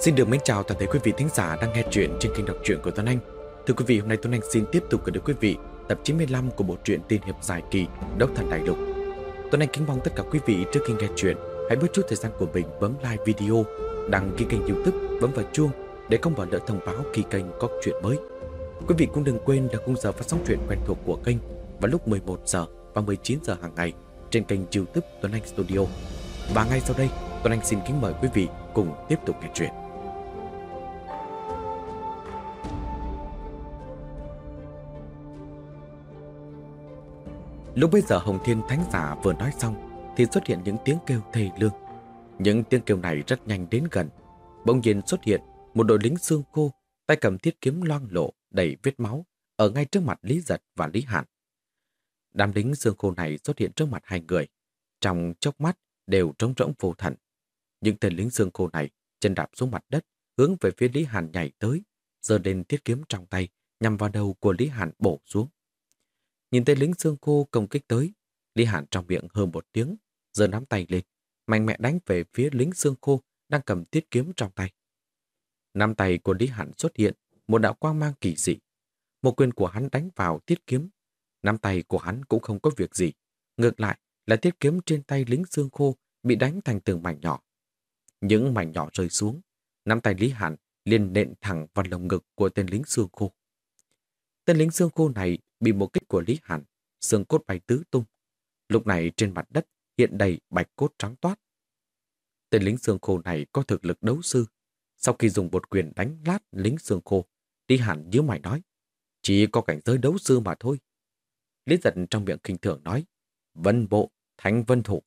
Xin được mến chào toàn thể quý vị thính giả đang nghe chuyện trên kênh đọc truyện của Tuấn Anh. Thưa quý vị, hôm nay Tuấn Anh xin tiếp tục gửi đến quý vị tập 95 của bộ truyện tiên hiệp dài kỳ Đốc Thần Đại Lục. Tuấn Anh kính mong tất cả quý vị trước khi nghe chuyện hãy bớt chút thời gian của mình bấm like video, đăng ký kênh youtube, bấm vào chuông để không bỏ lỡ thông báo khi kênh có chuyện mới. Quý vị cũng đừng quên là khung giờ phát sóng truyện quen thuộc của kênh vào lúc 11 giờ và 19 giờ hàng ngày trên kênh youtube Tuấn Anh Studio. Và ngay sau đây, Tuấn Anh xin kính mời quý vị cùng tiếp tục nghe chuyện. Lúc bây giờ Hồng Thiên Thánh Giả vừa nói xong thì xuất hiện những tiếng kêu thê lương. Những tiếng kêu này rất nhanh đến gần. Bỗng nhiên xuất hiện một đội lính xương khô, tay cầm thiết kiếm loang lộ đầy vết máu ở ngay trước mặt Lý Giật và Lý Hạn. Đám lính xương khô này xuất hiện trước mặt hai người. Trong chốc mắt đều trống rỗng vô thần. Những tên lính xương khô này chân đạp xuống mặt đất, hướng về phía Lý Hàn nhảy tới, giơ lên thiết kiếm trong tay, nhằm vào đầu của Lý Hàn bổ xuống. Nhìn tên lính xương khô công kích tới, Lý Hàn trong miệng hơn một tiếng, giơ nắm tay lên, mạnh mẽ đánh về phía lính xương khô đang cầm tiết kiếm trong tay. Nắm tay của Lý Hàn xuất hiện một đạo quang mang kỳ dị. Một quyền của hắn đánh vào tiết kiếm. Nắm tay của hắn cũng không có việc gì. Ngược lại là tiết kiếm trên tay lính xương khô bị đánh thành từng mảnh nhỏ. Những mảnh nhỏ rơi xuống, nắm tay Lý Hàn liền nện thẳng vào lồng ngực của tên lính xương khô. Tên lính xương khô này bị một kích của Lý Hàn, xương cốt bay tứ tung. Lúc này trên mặt đất hiện đầy bạch cốt trắng toát. Tên lính xương khô này có thực lực đấu sư. Sau khi dùng một quyền đánh lát lính xương khô, Lý Hàn nhớ mày nói, chỉ có cảnh giới đấu sư mà thôi. Lý giật trong miệng kinh thường nói, vân bộ, thánh vân thủ.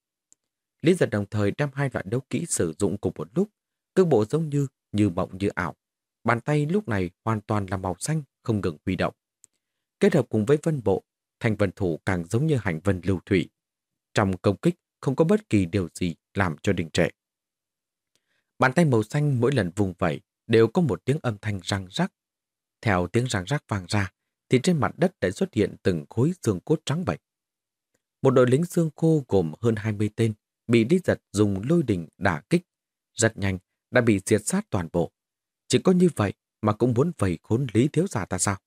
Lý giật đồng thời đem hai loại đấu kỹ sử dụng cùng một lúc, cước bộ giống như, như mộng như ảo. Bàn tay lúc này hoàn toàn là màu xanh, không ngừng huy động. Kết hợp cùng với vân bộ, thành vân thủ càng giống như hành vân lưu thủy. Trong công kích không có bất kỳ điều gì làm cho đình trệ. Bàn tay màu xanh mỗi lần vùng vẩy đều có một tiếng âm thanh răng rắc. Theo tiếng răng rắc vang ra, thì trên mặt đất đã xuất hiện từng khối xương cốt trắng bệnh. Một đội lính xương khô gồm hơn 20 tên bị đi giật dùng lôi đình đả kích. Rất nhanh, đã bị diệt sát toàn bộ. Chỉ có như vậy mà cũng muốn vầy khốn Lý Thiếu giả ta sao?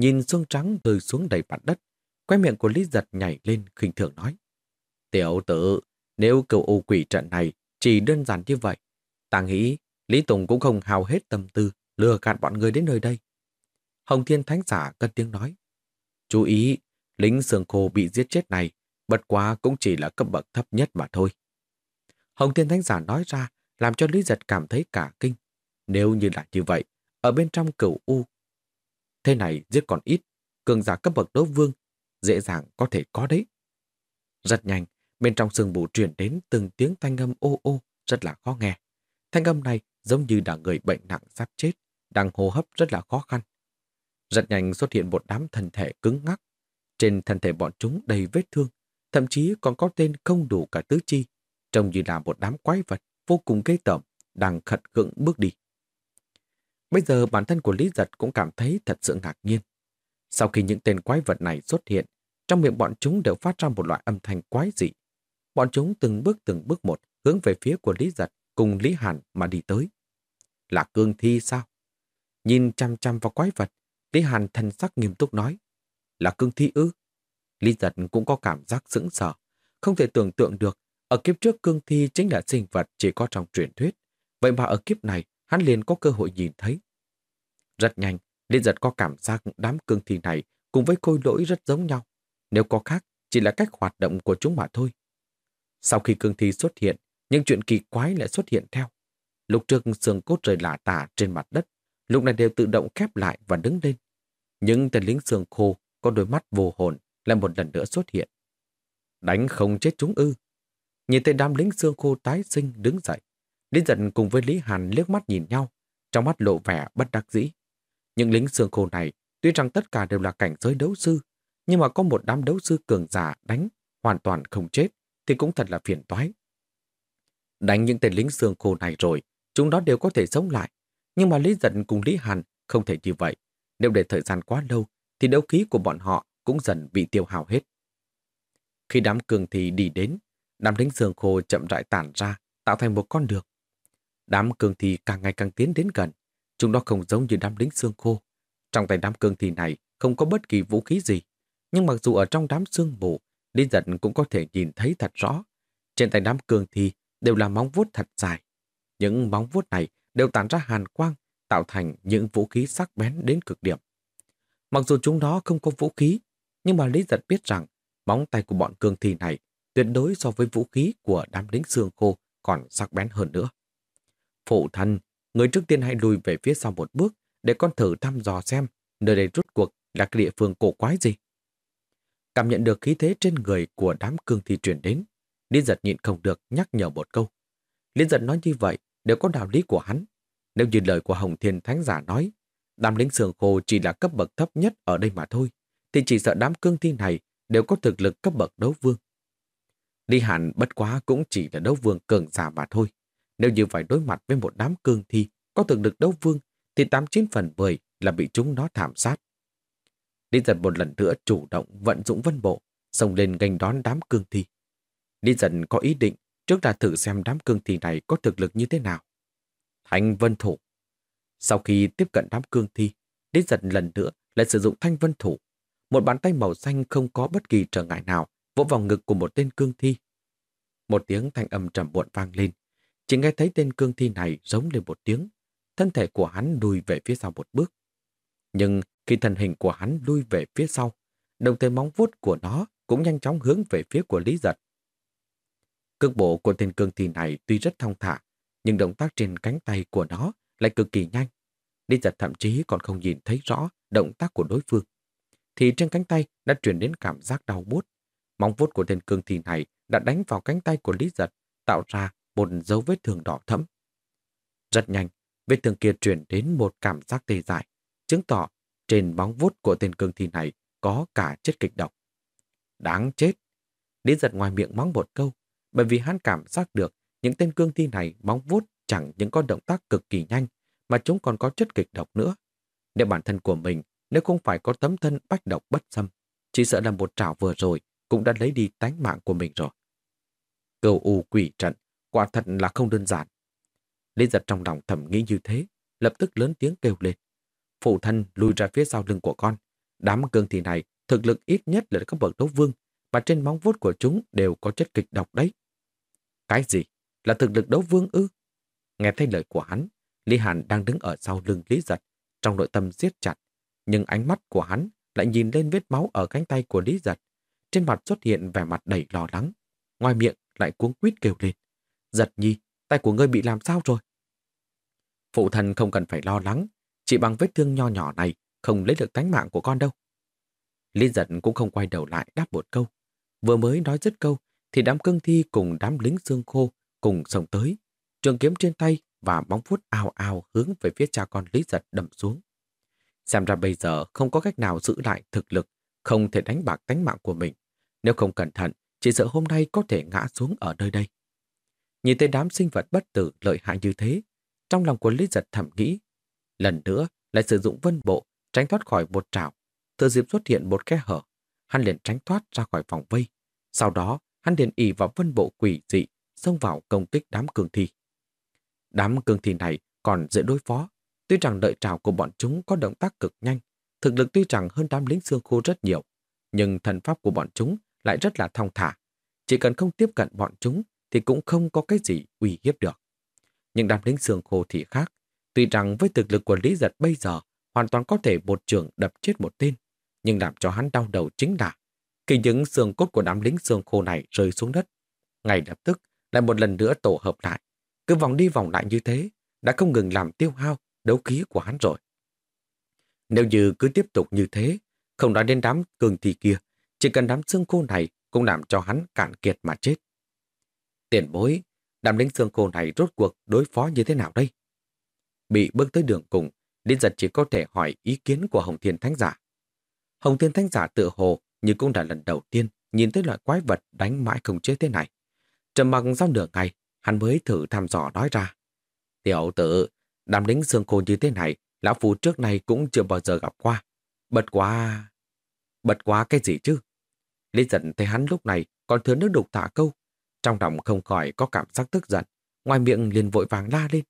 Nhìn xương trắng rơi xuống đầy mặt đất, quay miệng của Lý Giật nhảy lên khinh thường nói. Tiểu tử, nếu cựu ô quỷ trận này chỉ đơn giản như vậy, ta nghĩ Lý Tùng cũng không hào hết tâm tư lừa gạt bọn người đến nơi đây. Hồng Thiên Thánh Giả cất tiếng nói. Chú ý, lính sườn khô bị giết chết này, bất quá cũng chỉ là cấp bậc thấp nhất mà thôi. Hồng Thiên Thánh Giả nói ra, làm cho Lý Giật cảm thấy cả kinh. Nếu như là như vậy, ở bên trong cửu U, thế này giết còn ít, cường giả cấp bậc đấu vương, dễ dàng có thể có đấy. Rất nhanh, bên trong sương mù truyền đến từng tiếng thanh âm ô ô, rất là khó nghe. Thanh âm này giống như là người bệnh nặng sắp chết, đang hô hấp rất là khó khăn. Rất nhanh xuất hiện một đám thân thể cứng ngắc. Trên thân thể bọn chúng đầy vết thương, thậm chí còn có tên không đủ cả tứ chi, trông như là một đám quái vật vô cùng ghê tởm, đang khật khựng bước đi. Bây giờ bản thân của Lý Giật cũng cảm thấy thật sự ngạc nhiên. Sau khi những tên quái vật này xuất hiện, trong miệng bọn chúng đều phát ra một loại âm thanh quái dị. Bọn chúng từng bước từng bước một hướng về phía của Lý Giật cùng Lý Hàn mà đi tới. Là cương thi sao? Nhìn chăm chăm vào quái vật, Lý Hàn thần sắc nghiêm túc nói. Là cương thi ư? Lý giật cũng có cảm giác sững sờ. Không thể tưởng tượng được, ở kiếp trước cương thi chính là sinh vật chỉ có trong truyền thuyết. Vậy mà ở kiếp này, hắn liền có cơ hội nhìn thấy. Rất nhanh, liên giật có cảm giác đám cương thi này cùng với khôi lỗi rất giống nhau. Nếu có khác, chỉ là cách hoạt động của chúng mà thôi. Sau khi cương thi xuất hiện, những chuyện kỳ quái lại xuất hiện theo. Lúc trước xương cốt rời lả tả trên mặt đất, lúc này đều tự động khép lại và đứng lên. Những tên lính xương khô có đôi mắt vô hồn lại một lần nữa xuất hiện. Đánh không chết chúng ư. Nhìn tên đám lính xương khô tái sinh đứng dậy. Lý giận cùng với Lý Hàn liếc mắt nhìn nhau, trong mắt lộ vẻ bất đắc dĩ. Những lính xương khô này tuy rằng tất cả đều là cảnh giới đấu sư, nhưng mà có một đám đấu sư cường giả đánh hoàn toàn không chết thì cũng thật là phiền toái. Đánh những tên lính xương khô này rồi, chúng nó đều có thể sống lại. Nhưng mà Lý Giận cùng Lý Hàn không thể như vậy. Nếu để thời gian quá lâu, thì đấu khí của bọn họ cũng dần bị tiêu hao hết. Khi đám cường thì đi đến, đám lính xương khô chậm rãi tản ra, tạo thành một con đường. Đám cương thi càng ngày càng tiến đến gần. Chúng nó không giống như đám lính xương khô. Trong tay đám cương thi này không có bất kỳ vũ khí gì. Nhưng mặc dù ở trong đám xương mù, Lý giật cũng có thể nhìn thấy thật rõ. Trên tay đám cương thi đều là móng vuốt thật dài. Những móng vuốt này đều tản ra hàn quang, tạo thành những vũ khí sắc bén đến cực điểm. Mặc dù chúng nó không có vũ khí, nhưng mà Lý giật biết rằng móng tay của bọn cương thi này tuyệt đối so với vũ khí của đám lính xương khô còn sắc bén hơn nữa. Phụ thân, người trước tiên hãy lùi về phía sau một bước để con thử thăm dò xem nơi đây rút cuộc là cái địa phương cổ quái gì. Cảm nhận được khí thế trên người của đám cương thi truyền đến, liên giật nhịn không được nhắc nhở một câu. liên giật nói như vậy đều có đạo lý của hắn. Nếu như lời của Hồng Thiên Thánh Giả nói, đám lính sườn khô chỉ là cấp bậc thấp nhất ở đây mà thôi, thì chỉ sợ đám cương thi này đều có thực lực cấp bậc đấu vương. Lý Hàn bất quá cũng chỉ là đấu vương cường giả mà thôi. Nếu như phải đối mặt với một đám cương thi có thực lực đấu vương, thì 89 phần 10 là bị chúng nó thảm sát. Lý giật một lần nữa chủ động vận dụng vân bộ, xông lên ganh đón đám cương thi. Lý giật có ý định trước là thử xem đám cương thi này có thực lực như thế nào. Thanh vân thủ. Sau khi tiếp cận đám cương thi, Lý giật lần nữa lại sử dụng thanh vân thủ. Một bàn tay màu xanh không có bất kỳ trở ngại nào vỗ vào ngực của một tên cương thi. Một tiếng thanh âm trầm muộn vang lên. Chỉ nghe thấy tên cương thi này giống lên một tiếng. Thân thể của hắn lùi về phía sau một bước. Nhưng khi thân hình của hắn lui về phía sau, đồng thời móng vuốt của nó cũng nhanh chóng hướng về phía của Lý Giật. Cước bộ của tên cương thi này tuy rất thong thả, nhưng động tác trên cánh tay của nó lại cực kỳ nhanh. Lý Giật thậm chí còn không nhìn thấy rõ động tác của đối phương. Thì trên cánh tay đã truyền đến cảm giác đau buốt. Móng vuốt của tên cương thi này đã đánh vào cánh tay của Lý Giật, tạo ra một dấu vết thương đỏ thẫm. Rất nhanh, vết thương kia truyền đến một cảm giác tê dại, chứng tỏ trên bóng vuốt của tên cương thi này có cả chất kịch độc. Đáng chết! Lý giật ngoài miệng mắng một câu, bởi vì hắn cảm giác được những tên cương thi này móng vuốt chẳng những có động tác cực kỳ nhanh, mà chúng còn có chất kịch độc nữa. Nếu bản thân của mình, nếu không phải có tấm thân bách độc bất xâm, chỉ sợ là một trảo vừa rồi cũng đã lấy đi tánh mạng của mình rồi. Cầu u quỷ trận, quả thật là không đơn giản. Lý giật trong lòng thầm nghĩ như thế, lập tức lớn tiếng kêu lên phụ thân lùi ra phía sau lưng của con. Đám cương thi này thực lực ít nhất là các bậc đấu vương, và trên móng vuốt của chúng đều có chất kịch độc đấy. Cái gì? Là thực lực đấu vương ư? Nghe thấy lời của hắn, Lý Hàn đang đứng ở sau lưng Lý Giật, trong nội tâm siết chặt, nhưng ánh mắt của hắn lại nhìn lên vết máu ở cánh tay của Lý Giật. Trên mặt xuất hiện vẻ mặt đầy lo lắng, ngoài miệng lại cuống quýt kêu lên. Giật nhi, tay của ngươi bị làm sao rồi? Phụ thần không cần phải lo lắng, chỉ bằng vết thương nho nhỏ này không lấy được tánh mạng của con đâu. Lý giật cũng không quay đầu lại đáp một câu. Vừa mới nói dứt câu thì đám cương thi cùng đám lính xương khô cùng sông tới. Trường kiếm trên tay và bóng vuốt ào ào hướng về phía cha con Lý giật đầm xuống. Xem ra bây giờ không có cách nào giữ lại thực lực, không thể đánh bạc tánh mạng của mình. Nếu không cẩn thận, chỉ sợ hôm nay có thể ngã xuống ở nơi đây. Nhìn thấy đám sinh vật bất tử lợi hại như thế, trong lòng của Lý giật thầm nghĩ Lần nữa lại sử dụng vân bộ tránh thoát khỏi một trảo. Từ dịp xuất hiện một khe hở, hắn liền tránh thoát ra khỏi vòng vây. Sau đó, hắn liền ỉ vào vân bộ quỷ dị, xông vào công kích đám cường thi. Đám cường thi này còn dễ đối phó. Tuy rằng đợi trào của bọn chúng có động tác cực nhanh, thực lực tuy rằng hơn đám lính xương khô rất nhiều, nhưng thần pháp của bọn chúng lại rất là thong thả. Chỉ cần không tiếp cận bọn chúng thì cũng không có cái gì uy hiếp được. Nhưng đám lính xương khô thì khác, Tuy rằng với thực lực của Lý Giật bây giờ hoàn toàn có thể một trường đập chết một tên, nhưng làm cho hắn đau đầu chính là khi những xương cốt của đám lính xương khô này rơi xuống đất, ngay lập tức lại một lần nữa tổ hợp lại. Cứ vòng đi vòng lại như thế, đã không ngừng làm tiêu hao đấu khí của hắn rồi. Nếu như cứ tiếp tục như thế, không nói đến đám cường thi kia, chỉ cần đám xương khô này cũng làm cho hắn cạn kiệt mà chết. Tiền bối, đám lính xương khô này rốt cuộc đối phó như thế nào đây? Bị bước tới đường cùng, Liên giật chỉ có thể hỏi ý kiến của Hồng Thiên Thánh Giả. Hồng Thiên Thánh Giả tự hồ như cũng là lần đầu tiên nhìn thấy loại quái vật đánh mãi không chết thế này. Trầm mặc sau nửa ngày, hắn mới thử thăm dò nói ra. Tiểu tử, đám lính xương khô như thế này, lão phù trước này cũng chưa bao giờ gặp qua. Bật quá... Bật quá cái gì chứ? Lý giận thấy hắn lúc này còn thừa nước đục thả câu. Trong lòng không khỏi có cảm giác tức giận. Ngoài miệng liền vội vàng la lên.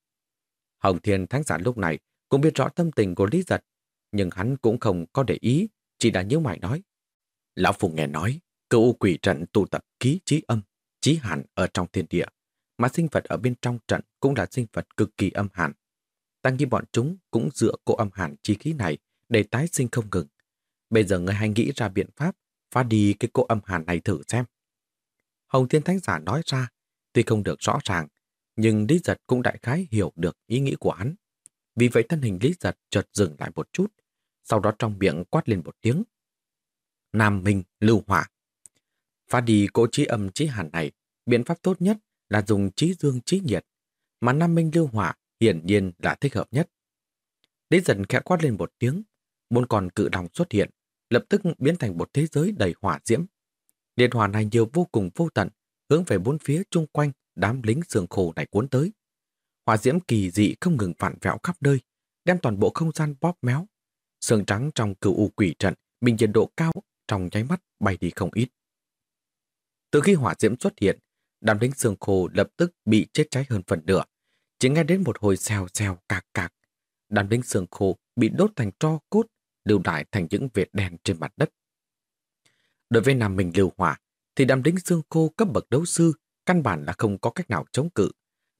Hồng Thiên Thánh Giả lúc này cũng biết rõ tâm tình của Lý Giật, nhưng hắn cũng không có để ý, chỉ đã nhớ mày nói. Lão Phùng nghe nói, cựu quỷ trận tụ tập ký trí âm, trí hàn ở trong thiên địa, mà sinh vật ở bên trong trận cũng là sinh vật cực kỳ âm hàn. Tăng nghi bọn chúng cũng dựa cô âm hàn chi khí này để tái sinh không ngừng. Bây giờ người hay nghĩ ra biện pháp phá đi cái cô âm hàn này thử xem. Hồng Thiên Thánh Giả nói ra, tuy không được rõ ràng, nhưng Lý Giật cũng đại khái hiểu được ý nghĩ của hắn. Vì vậy thân hình Lý Giật chợt dừng lại một chút, sau đó trong miệng quát lên một tiếng. Nam Minh lưu hỏa. Phát đi cỗ trí âm trí hàn này, biện pháp tốt nhất là dùng trí dương trí nhiệt, mà Nam Minh lưu hỏa hiển nhiên là thích hợp nhất. Lý Giật khẽ quát lên một tiếng, một con cự đồng xuất hiện, lập tức biến thành một thế giới đầy hỏa diễm. Điện hỏa này nhiều vô cùng vô tận, hướng về bốn phía chung quanh đám lính sườn khổ này cuốn tới. Hỏa diễm kỳ dị không ngừng phản vẹo khắp nơi, đem toàn bộ không gian bóp méo. Sương trắng trong cựu u quỷ trận bình nhiệt độ cao trong nháy mắt bay đi không ít. Từ khi hỏa diễm xuất hiện, đám lính sương khô lập tức bị chết cháy hơn phần nửa. Chỉ nghe đến một hồi xèo xèo cạc cạc. Đám lính sương khô bị đốt thành tro cốt, lưu đại thành những vệt đen trên mặt đất. Đối với Nam Minh lưu hỏa, thì đám lính xương khô cấp bậc đấu sư căn bản là không có cách nào chống cự.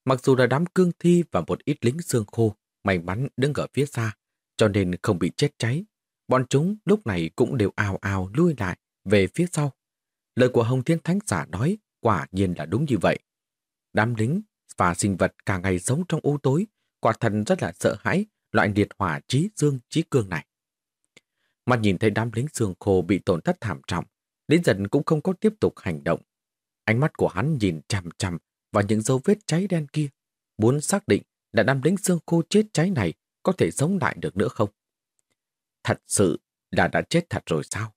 Mặc dù là đám cương thi và một ít lính xương khô may mắn đứng ở phía xa, cho nên không bị chết cháy. Bọn chúng lúc này cũng đều ào ào lui lại về phía sau. Lời của Hồng Thiên Thánh Giả nói quả nhiên là đúng như vậy. Đám lính và sinh vật cả ngày sống trong u tối, quả thần rất là sợ hãi loại liệt hỏa trí dương trí cương này. Mà nhìn thấy đám lính xương khô bị tổn thất thảm trọng, Lý giận cũng không có tiếp tục hành động. Ánh mắt của hắn nhìn chằm chằm vào những dấu vết cháy đen kia, muốn xác định đã đám lính xương khô chết cháy này có thể sống lại được nữa không. Thật sự là đã chết thật rồi sao?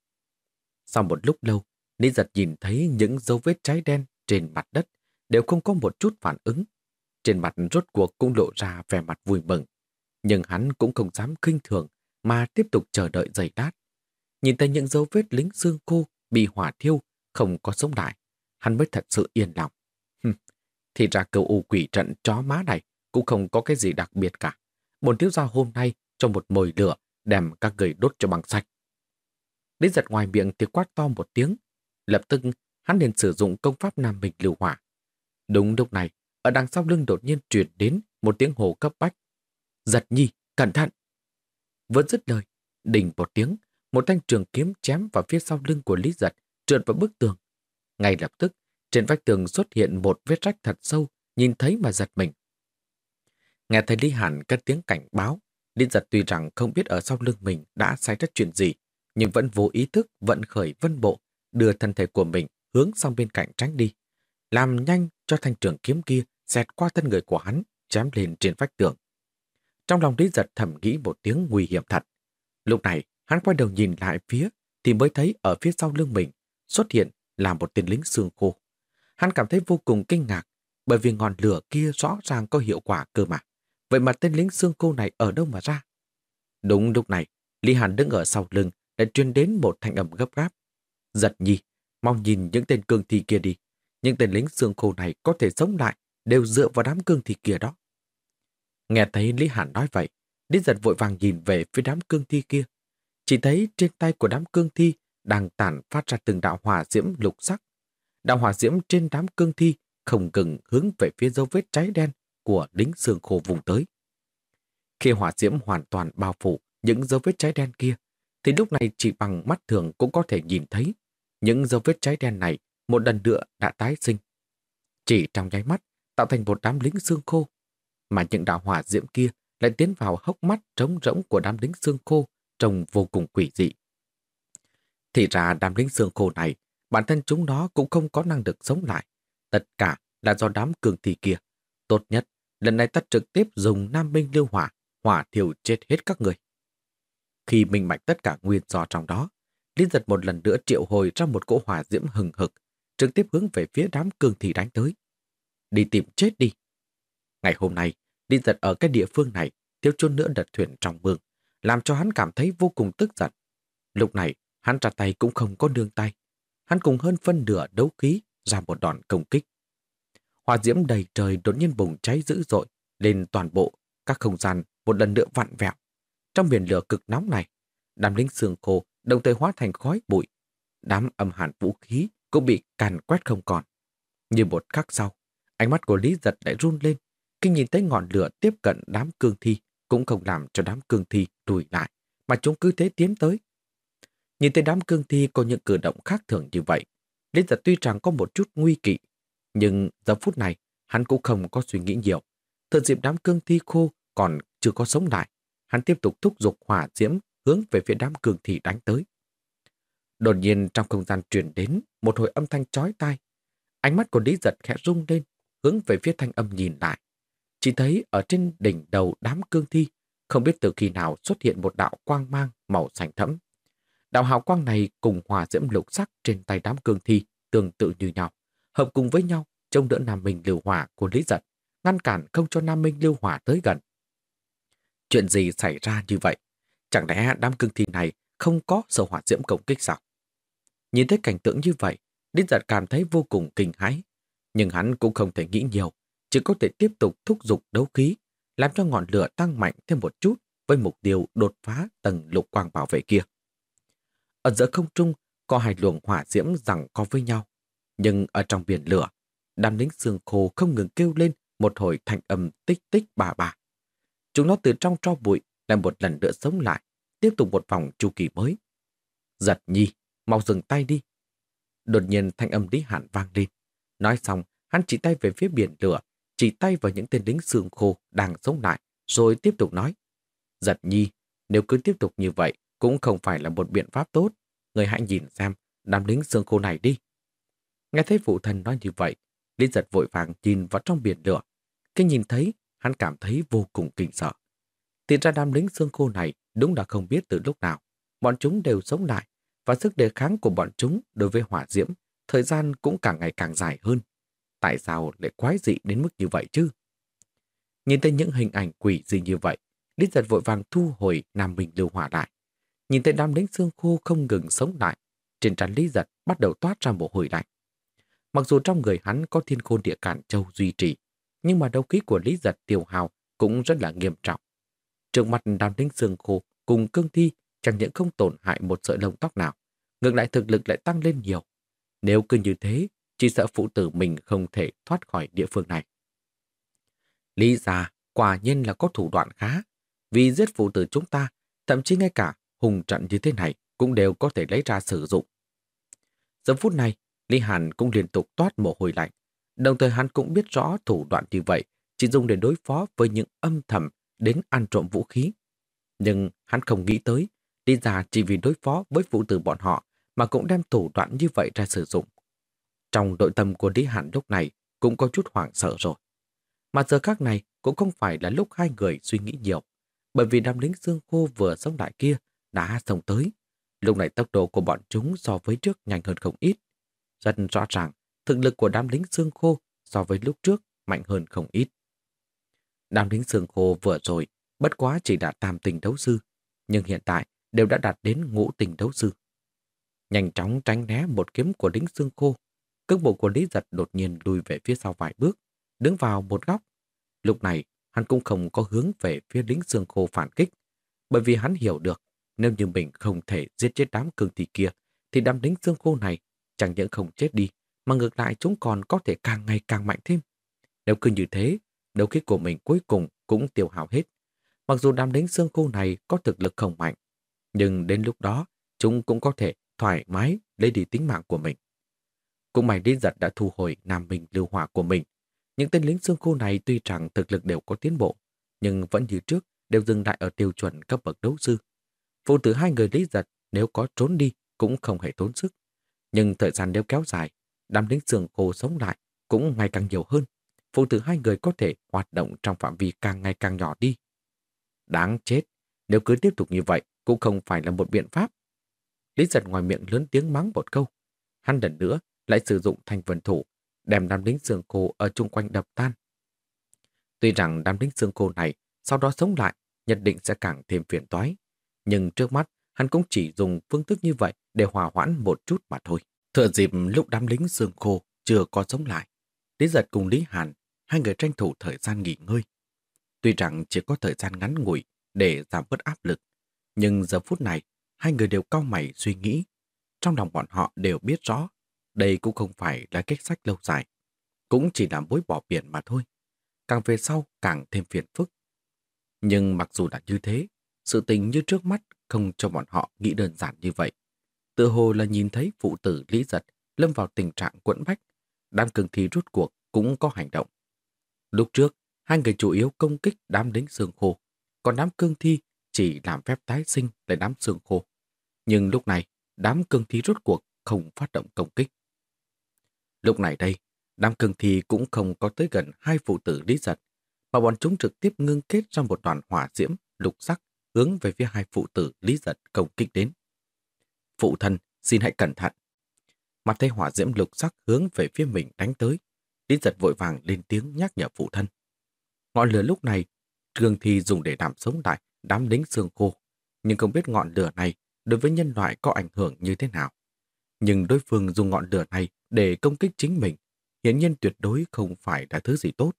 Sau một lúc lâu, Lý giật nhìn thấy những dấu vết cháy đen trên mặt đất đều không có một chút phản ứng. Trên mặt rốt cuộc cũng lộ ra vẻ mặt vui mừng. Nhưng hắn cũng không dám kinh thường mà tiếp tục chờ đợi giày đát. Nhìn thấy những dấu vết lính xương khô bị hỏa thiêu, không có sống lại, hắn mới thật sự yên lòng. Thì ra cầu u quỷ trận chó má này cũng không có cái gì đặc biệt cả. Bồn thiếu gia hôm nay cho một mồi lửa đem các người đốt cho bằng sạch. đến giật ngoài miệng thì quát to một tiếng. Lập tức hắn liền sử dụng công pháp Nam bình lưu hỏa. Đúng lúc này, ở đằng sau lưng đột nhiên truyền đến một tiếng hồ cấp bách. Giật nhi, cẩn thận! Vẫn dứt lời, đỉnh một tiếng, một thanh trường kiếm chém vào phía sau lưng của Lý Giật, trượt vào bức tường. Ngay lập tức, trên vách tường xuất hiện một vết rách thật sâu, nhìn thấy mà giật mình. Nghe thấy Lý Hàn cất tiếng cảnh báo, Lý Giật tuy rằng không biết ở sau lưng mình đã xảy ra chuyện gì, nhưng vẫn vô ý thức vận khởi vân bộ, đưa thân thể của mình hướng sang bên cạnh tránh đi. Làm nhanh cho thanh trường kiếm kia xẹt qua thân người của hắn, chém lên trên vách tường. Trong lòng Lý Giật thầm nghĩ một tiếng nguy hiểm thật. Lúc này, hắn quay đầu nhìn lại phía, thì mới thấy ở phía sau lưng mình xuất hiện là một tên lính xương khô. Hắn cảm thấy vô cùng kinh ngạc, bởi vì ngọn lửa kia rõ ràng có hiệu quả cơ mà. Vậy mà tên lính xương khô này ở đâu mà ra? Đúng lúc này, Lý Hàn đứng ở sau lưng đã truyền đến một thanh âm gấp gáp. Giật nhi, mong nhìn những tên cương thi kia đi. Những tên lính xương khô này có thể sống lại đều dựa vào đám cương thi kia đó. Nghe thấy Lý Hàn nói vậy, Lý giật vội vàng nhìn về phía đám cương thi kia. Chỉ thấy trên tay của đám cương thi đang tản phát ra từng đạo hỏa diễm lục sắc. Đạo hỏa diễm trên đám cương thi không ngừng hướng về phía dấu vết cháy đen của lính xương khô vùng tới. Khi hỏa diễm hoàn toàn bao phủ những dấu vết cháy đen kia, thì lúc này chỉ bằng mắt thường cũng có thể nhìn thấy những dấu vết cháy đen này một lần nữa đã tái sinh. Chỉ trong nháy mắt tạo thành một đám lính xương khô mà những đạo hỏa diễm kia lại tiến vào hốc mắt trống rỗng của đám lính xương khô trông vô cùng quỷ dị. Thì ra đám lính xương khô này, bản thân chúng nó cũng không có năng lực sống lại. Tất cả là do đám cường thi kia. Tốt nhất, lần này ta trực tiếp dùng nam minh lưu hỏa, hỏa thiêu chết hết các người. Khi minh mạch tất cả nguyên do trong đó, Liên giật một lần nữa triệu hồi ra một cỗ hỏa diễm hừng hực, trực tiếp hướng về phía đám cường thi đánh tới. Đi tìm chết đi. Ngày hôm nay, liên giật ở cái địa phương này, thiếu chút nữa đặt thuyền trong mương, làm cho hắn cảm thấy vô cùng tức giận. Lúc này, hắn ra tay cũng không có nương tay. Hắn cùng hơn phân nửa đấu khí ra một đòn công kích. Hòa diễm đầy trời đột nhiên bùng cháy dữ dội lên toàn bộ, các không gian một lần nữa vặn vẹo. Trong biển lửa cực nóng này, đám lính xương khô đồng thời hóa thành khói bụi. Đám âm hàn vũ khí cũng bị càn quét không còn. Như một khắc sau, ánh mắt của Lý Giật lại run lên. Khi nhìn thấy ngọn lửa tiếp cận đám cương thi, cũng không làm cho đám cương thi lùi lại, mà chúng cứ thế tiến tới. Nhìn thấy đám cương thi có những cử động khác thường như vậy, Lý Giật tuy rằng có một chút nguy kỵ, nhưng giờ phút này hắn cũng không có suy nghĩ nhiều. Thời dịp đám cương thi khô còn chưa có sống lại, hắn tiếp tục thúc giục hỏa diễm hướng về phía đám cương thi đánh tới. Đột nhiên trong không gian truyền đến một hồi âm thanh chói tai. Ánh mắt của Lý Giật khẽ rung lên, hướng về phía thanh âm nhìn lại. Chỉ thấy ở trên đỉnh đầu đám cương thi, không biết từ khi nào xuất hiện một đạo quang mang màu xanh thẫm. Đạo hào quang này cùng hòa diễm lục sắc trên tay đám cương thi tương tự như nhau, hợp cùng với nhau trông đỡ Nam Minh lưu hỏa của Lý Giật, ngăn cản không cho Nam Minh lưu hỏa tới gần. Chuyện gì xảy ra như vậy? Chẳng lẽ đám cương thi này không có sở hỏa diễm công kích sao? Nhìn thấy cảnh tượng như vậy, Lý Giật cảm thấy vô cùng kinh hãi. Nhưng hắn cũng không thể nghĩ nhiều, chỉ có thể tiếp tục thúc giục đấu khí, làm cho ngọn lửa tăng mạnh thêm một chút với mục tiêu đột phá tầng lục quang bảo vệ kia. Ở giữa không trung có hai luồng hỏa diễm rằng có với nhau, nhưng ở trong biển lửa, đám lính xương khô không ngừng kêu lên một hồi thanh âm tích tích bà bà. Chúng nó từ trong tro bụi lại một lần nữa sống lại, tiếp tục một vòng chu kỳ mới. Giật nhi, mau dừng tay đi. Đột nhiên thanh âm Lý Hạn vang lên. Nói xong, hắn chỉ tay về phía biển lửa, chỉ tay vào những tên lính xương khô đang sống lại, rồi tiếp tục nói. Giật nhi, nếu cứ tiếp tục như vậy, cũng không phải là một biện pháp tốt. Người hãy nhìn xem, đám lính xương khô này đi. Nghe thấy phụ thần nói như vậy, Lý giật vội vàng nhìn vào trong biển lửa. Khi nhìn thấy, hắn cảm thấy vô cùng kinh sợ. Thì ra đám lính xương khô này đúng là không biết từ lúc nào. Bọn chúng đều sống lại, và sức đề kháng của bọn chúng đối với hỏa diễm, thời gian cũng càng ngày càng dài hơn. Tại sao lại quái dị đến mức như vậy chứ? Nhìn thấy những hình ảnh quỷ gì như vậy, Lý giật vội vàng thu hồi Nam Minh lưu hỏa lại. Nhìn thấy đám lính xương khô không ngừng sống lại, trên trán Lý giật bắt đầu toát ra mồ hôi lạnh. Mặc dù trong người hắn có thiên khôn địa cản châu duy trì, nhưng mà đấu khí của Lý giật tiêu hào cũng rất là nghiêm trọng. trường mặt đám lính xương khô cùng cương thi chẳng những không tổn hại một sợi lông tóc nào, ngược lại thực lực lại tăng lên nhiều. Nếu cứ như thế, chỉ sợ phụ tử mình không thể thoát khỏi địa phương này. Lý già quả nhiên là có thủ đoạn khá. Vì giết phụ tử chúng ta, thậm chí ngay cả hùng trận như thế này cũng đều có thể lấy ra sử dụng. Giờ phút này, Lý Hàn cũng liên tục toát mồ hôi lạnh. Đồng thời hắn cũng biết rõ thủ đoạn như vậy chỉ dùng để đối phó với những âm thầm đến ăn trộm vũ khí. Nhưng hắn không nghĩ tới, Lý già chỉ vì đối phó với phụ tử bọn họ mà cũng đem thủ đoạn như vậy ra sử dụng. Trong nội tâm của Lý Hàn lúc này cũng có chút hoảng sợ rồi. Mà giờ khác này cũng không phải là lúc hai người suy nghĩ nhiều, bởi vì đám lính xương khô vừa sống lại kia đã sống tới. Lúc này tốc độ của bọn chúng so với trước nhanh hơn không ít. Rất rõ ràng, thực lực của đám lính xương khô so với lúc trước mạnh hơn không ít. Đám lính xương khô vừa rồi bất quá chỉ đạt tam tình đấu sư, nhưng hiện tại đều đã đạt đến ngũ tình đấu sư. Nhanh chóng tránh né một kiếm của lính xương khô, cước bộ của Lý Giật đột nhiên lùi về phía sau vài bước, đứng vào một góc. Lúc này, hắn cũng không có hướng về phía lính xương khô phản kích, bởi vì hắn hiểu được nếu như mình không thể giết chết đám cương thi kia, thì đám lính xương khô này chẳng những không chết đi, mà ngược lại chúng còn có thể càng ngày càng mạnh thêm. Nếu cứ như thế, đấu khí của mình cuối cùng cũng tiêu hao hết. Mặc dù đám lính xương khô này có thực lực không mạnh, nhưng đến lúc đó chúng cũng có thể thoải mái lấy đi tính mạng của mình. Cũng may Lý Giật đã thu hồi Nam Minh lưu hỏa của mình. Những tên lính xương khô này tuy rằng thực lực đều có tiến bộ, nhưng vẫn như trước đều dừng lại ở tiêu chuẩn cấp bậc đấu sư. Phụ tử hai người Lý Giật nếu có trốn đi cũng không hề tốn sức. Nhưng thời gian nếu kéo dài, đám lính xương khô sống lại cũng ngày càng nhiều hơn. Phụ tử hai người có thể hoạt động trong phạm vi càng ngày càng nhỏ đi. Đáng chết, nếu cứ tiếp tục như vậy cũng không phải là một biện pháp. Lý giật ngoài miệng lớn tiếng mắng một câu. Hắn lần nữa lại sử dụng thành vận thủ, đem đám lính xương khô ở chung quanh đập tan. Tuy rằng đám lính xương khô này sau đó sống lại, nhất định sẽ càng thêm phiền toái. Nhưng trước mắt, hắn cũng chỉ dùng phương thức như vậy để hòa hoãn một chút mà thôi. Thừa dịp lúc đám lính xương khô chưa có sống lại, Lý giật cùng Lý Hàn, hai người tranh thủ thời gian nghỉ ngơi. Tuy rằng chỉ có thời gian ngắn ngủi để giảm bớt áp lực, nhưng giờ phút này, hai người đều cau mày suy nghĩ. Trong lòng bọn họ đều biết rõ, đây cũng không phải là cách sách lâu dài, cũng chỉ là mối bỏ biển mà thôi. Càng về sau càng thêm phiền phức. Nhưng mặc dù đã như thế, sự tình như trước mắt không cho bọn họ nghĩ đơn giản như vậy. Tự hồ là nhìn thấy phụ tử Lý Giật lâm vào tình trạng quẫn bách, đám cường thi rút cuộc cũng có hành động. Lúc trước, hai người chủ yếu công kích đám đính xương khô, còn đám cương thi chỉ làm phép tái sinh lại đám xương khô. Nhưng lúc này, đám cương thi rút cuộc không phát động công kích. Lúc này đây, đám cương thi cũng không có tới gần hai phụ tử lý giật, mà bọn chúng trực tiếp ngưng kết ra một đoàn hỏa diễm lục sắc hướng về phía hai phụ tử lý giật công kích đến. Phụ thân, xin hãy cẩn thận. Mặt thấy hỏa diễm lục sắc hướng về phía mình đánh tới. Lý giật vội vàng lên tiếng nhắc nhở phụ thân. Ngọn lửa lúc này, Trương Thi dùng để làm sống lại đám lính xương khô, nhưng không biết ngọn lửa này đối với nhân loại có ảnh hưởng như thế nào. Nhưng đối phương dùng ngọn lửa này để công kích chính mình, hiển nhiên tuyệt đối không phải là thứ gì tốt.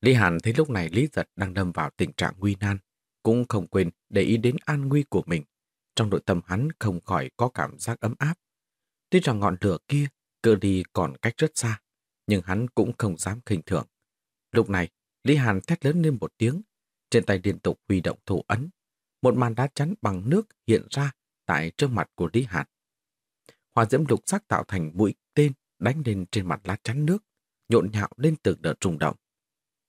Lý Hàn thấy lúc này Lý Giật đang đâm vào tình trạng nguy nan, cũng không quên để ý đến an nguy của mình. Trong nội tâm hắn không khỏi có cảm giác ấm áp. Tuy rằng ngọn lửa kia cơ đi còn cách rất xa, nhưng hắn cũng không dám khinh thường. Lúc này, Lý Hàn thét lớn lên một tiếng, trên tay liên tục huy động thủ ấn. Một màn đá chắn bằng nước hiện ra tại trước mặt của Lý Hàn hỏa diễm lục sắc tạo thành mũi tên đánh lên trên mặt lá chắn nước, nhộn nhạo lên từng đợt rung động.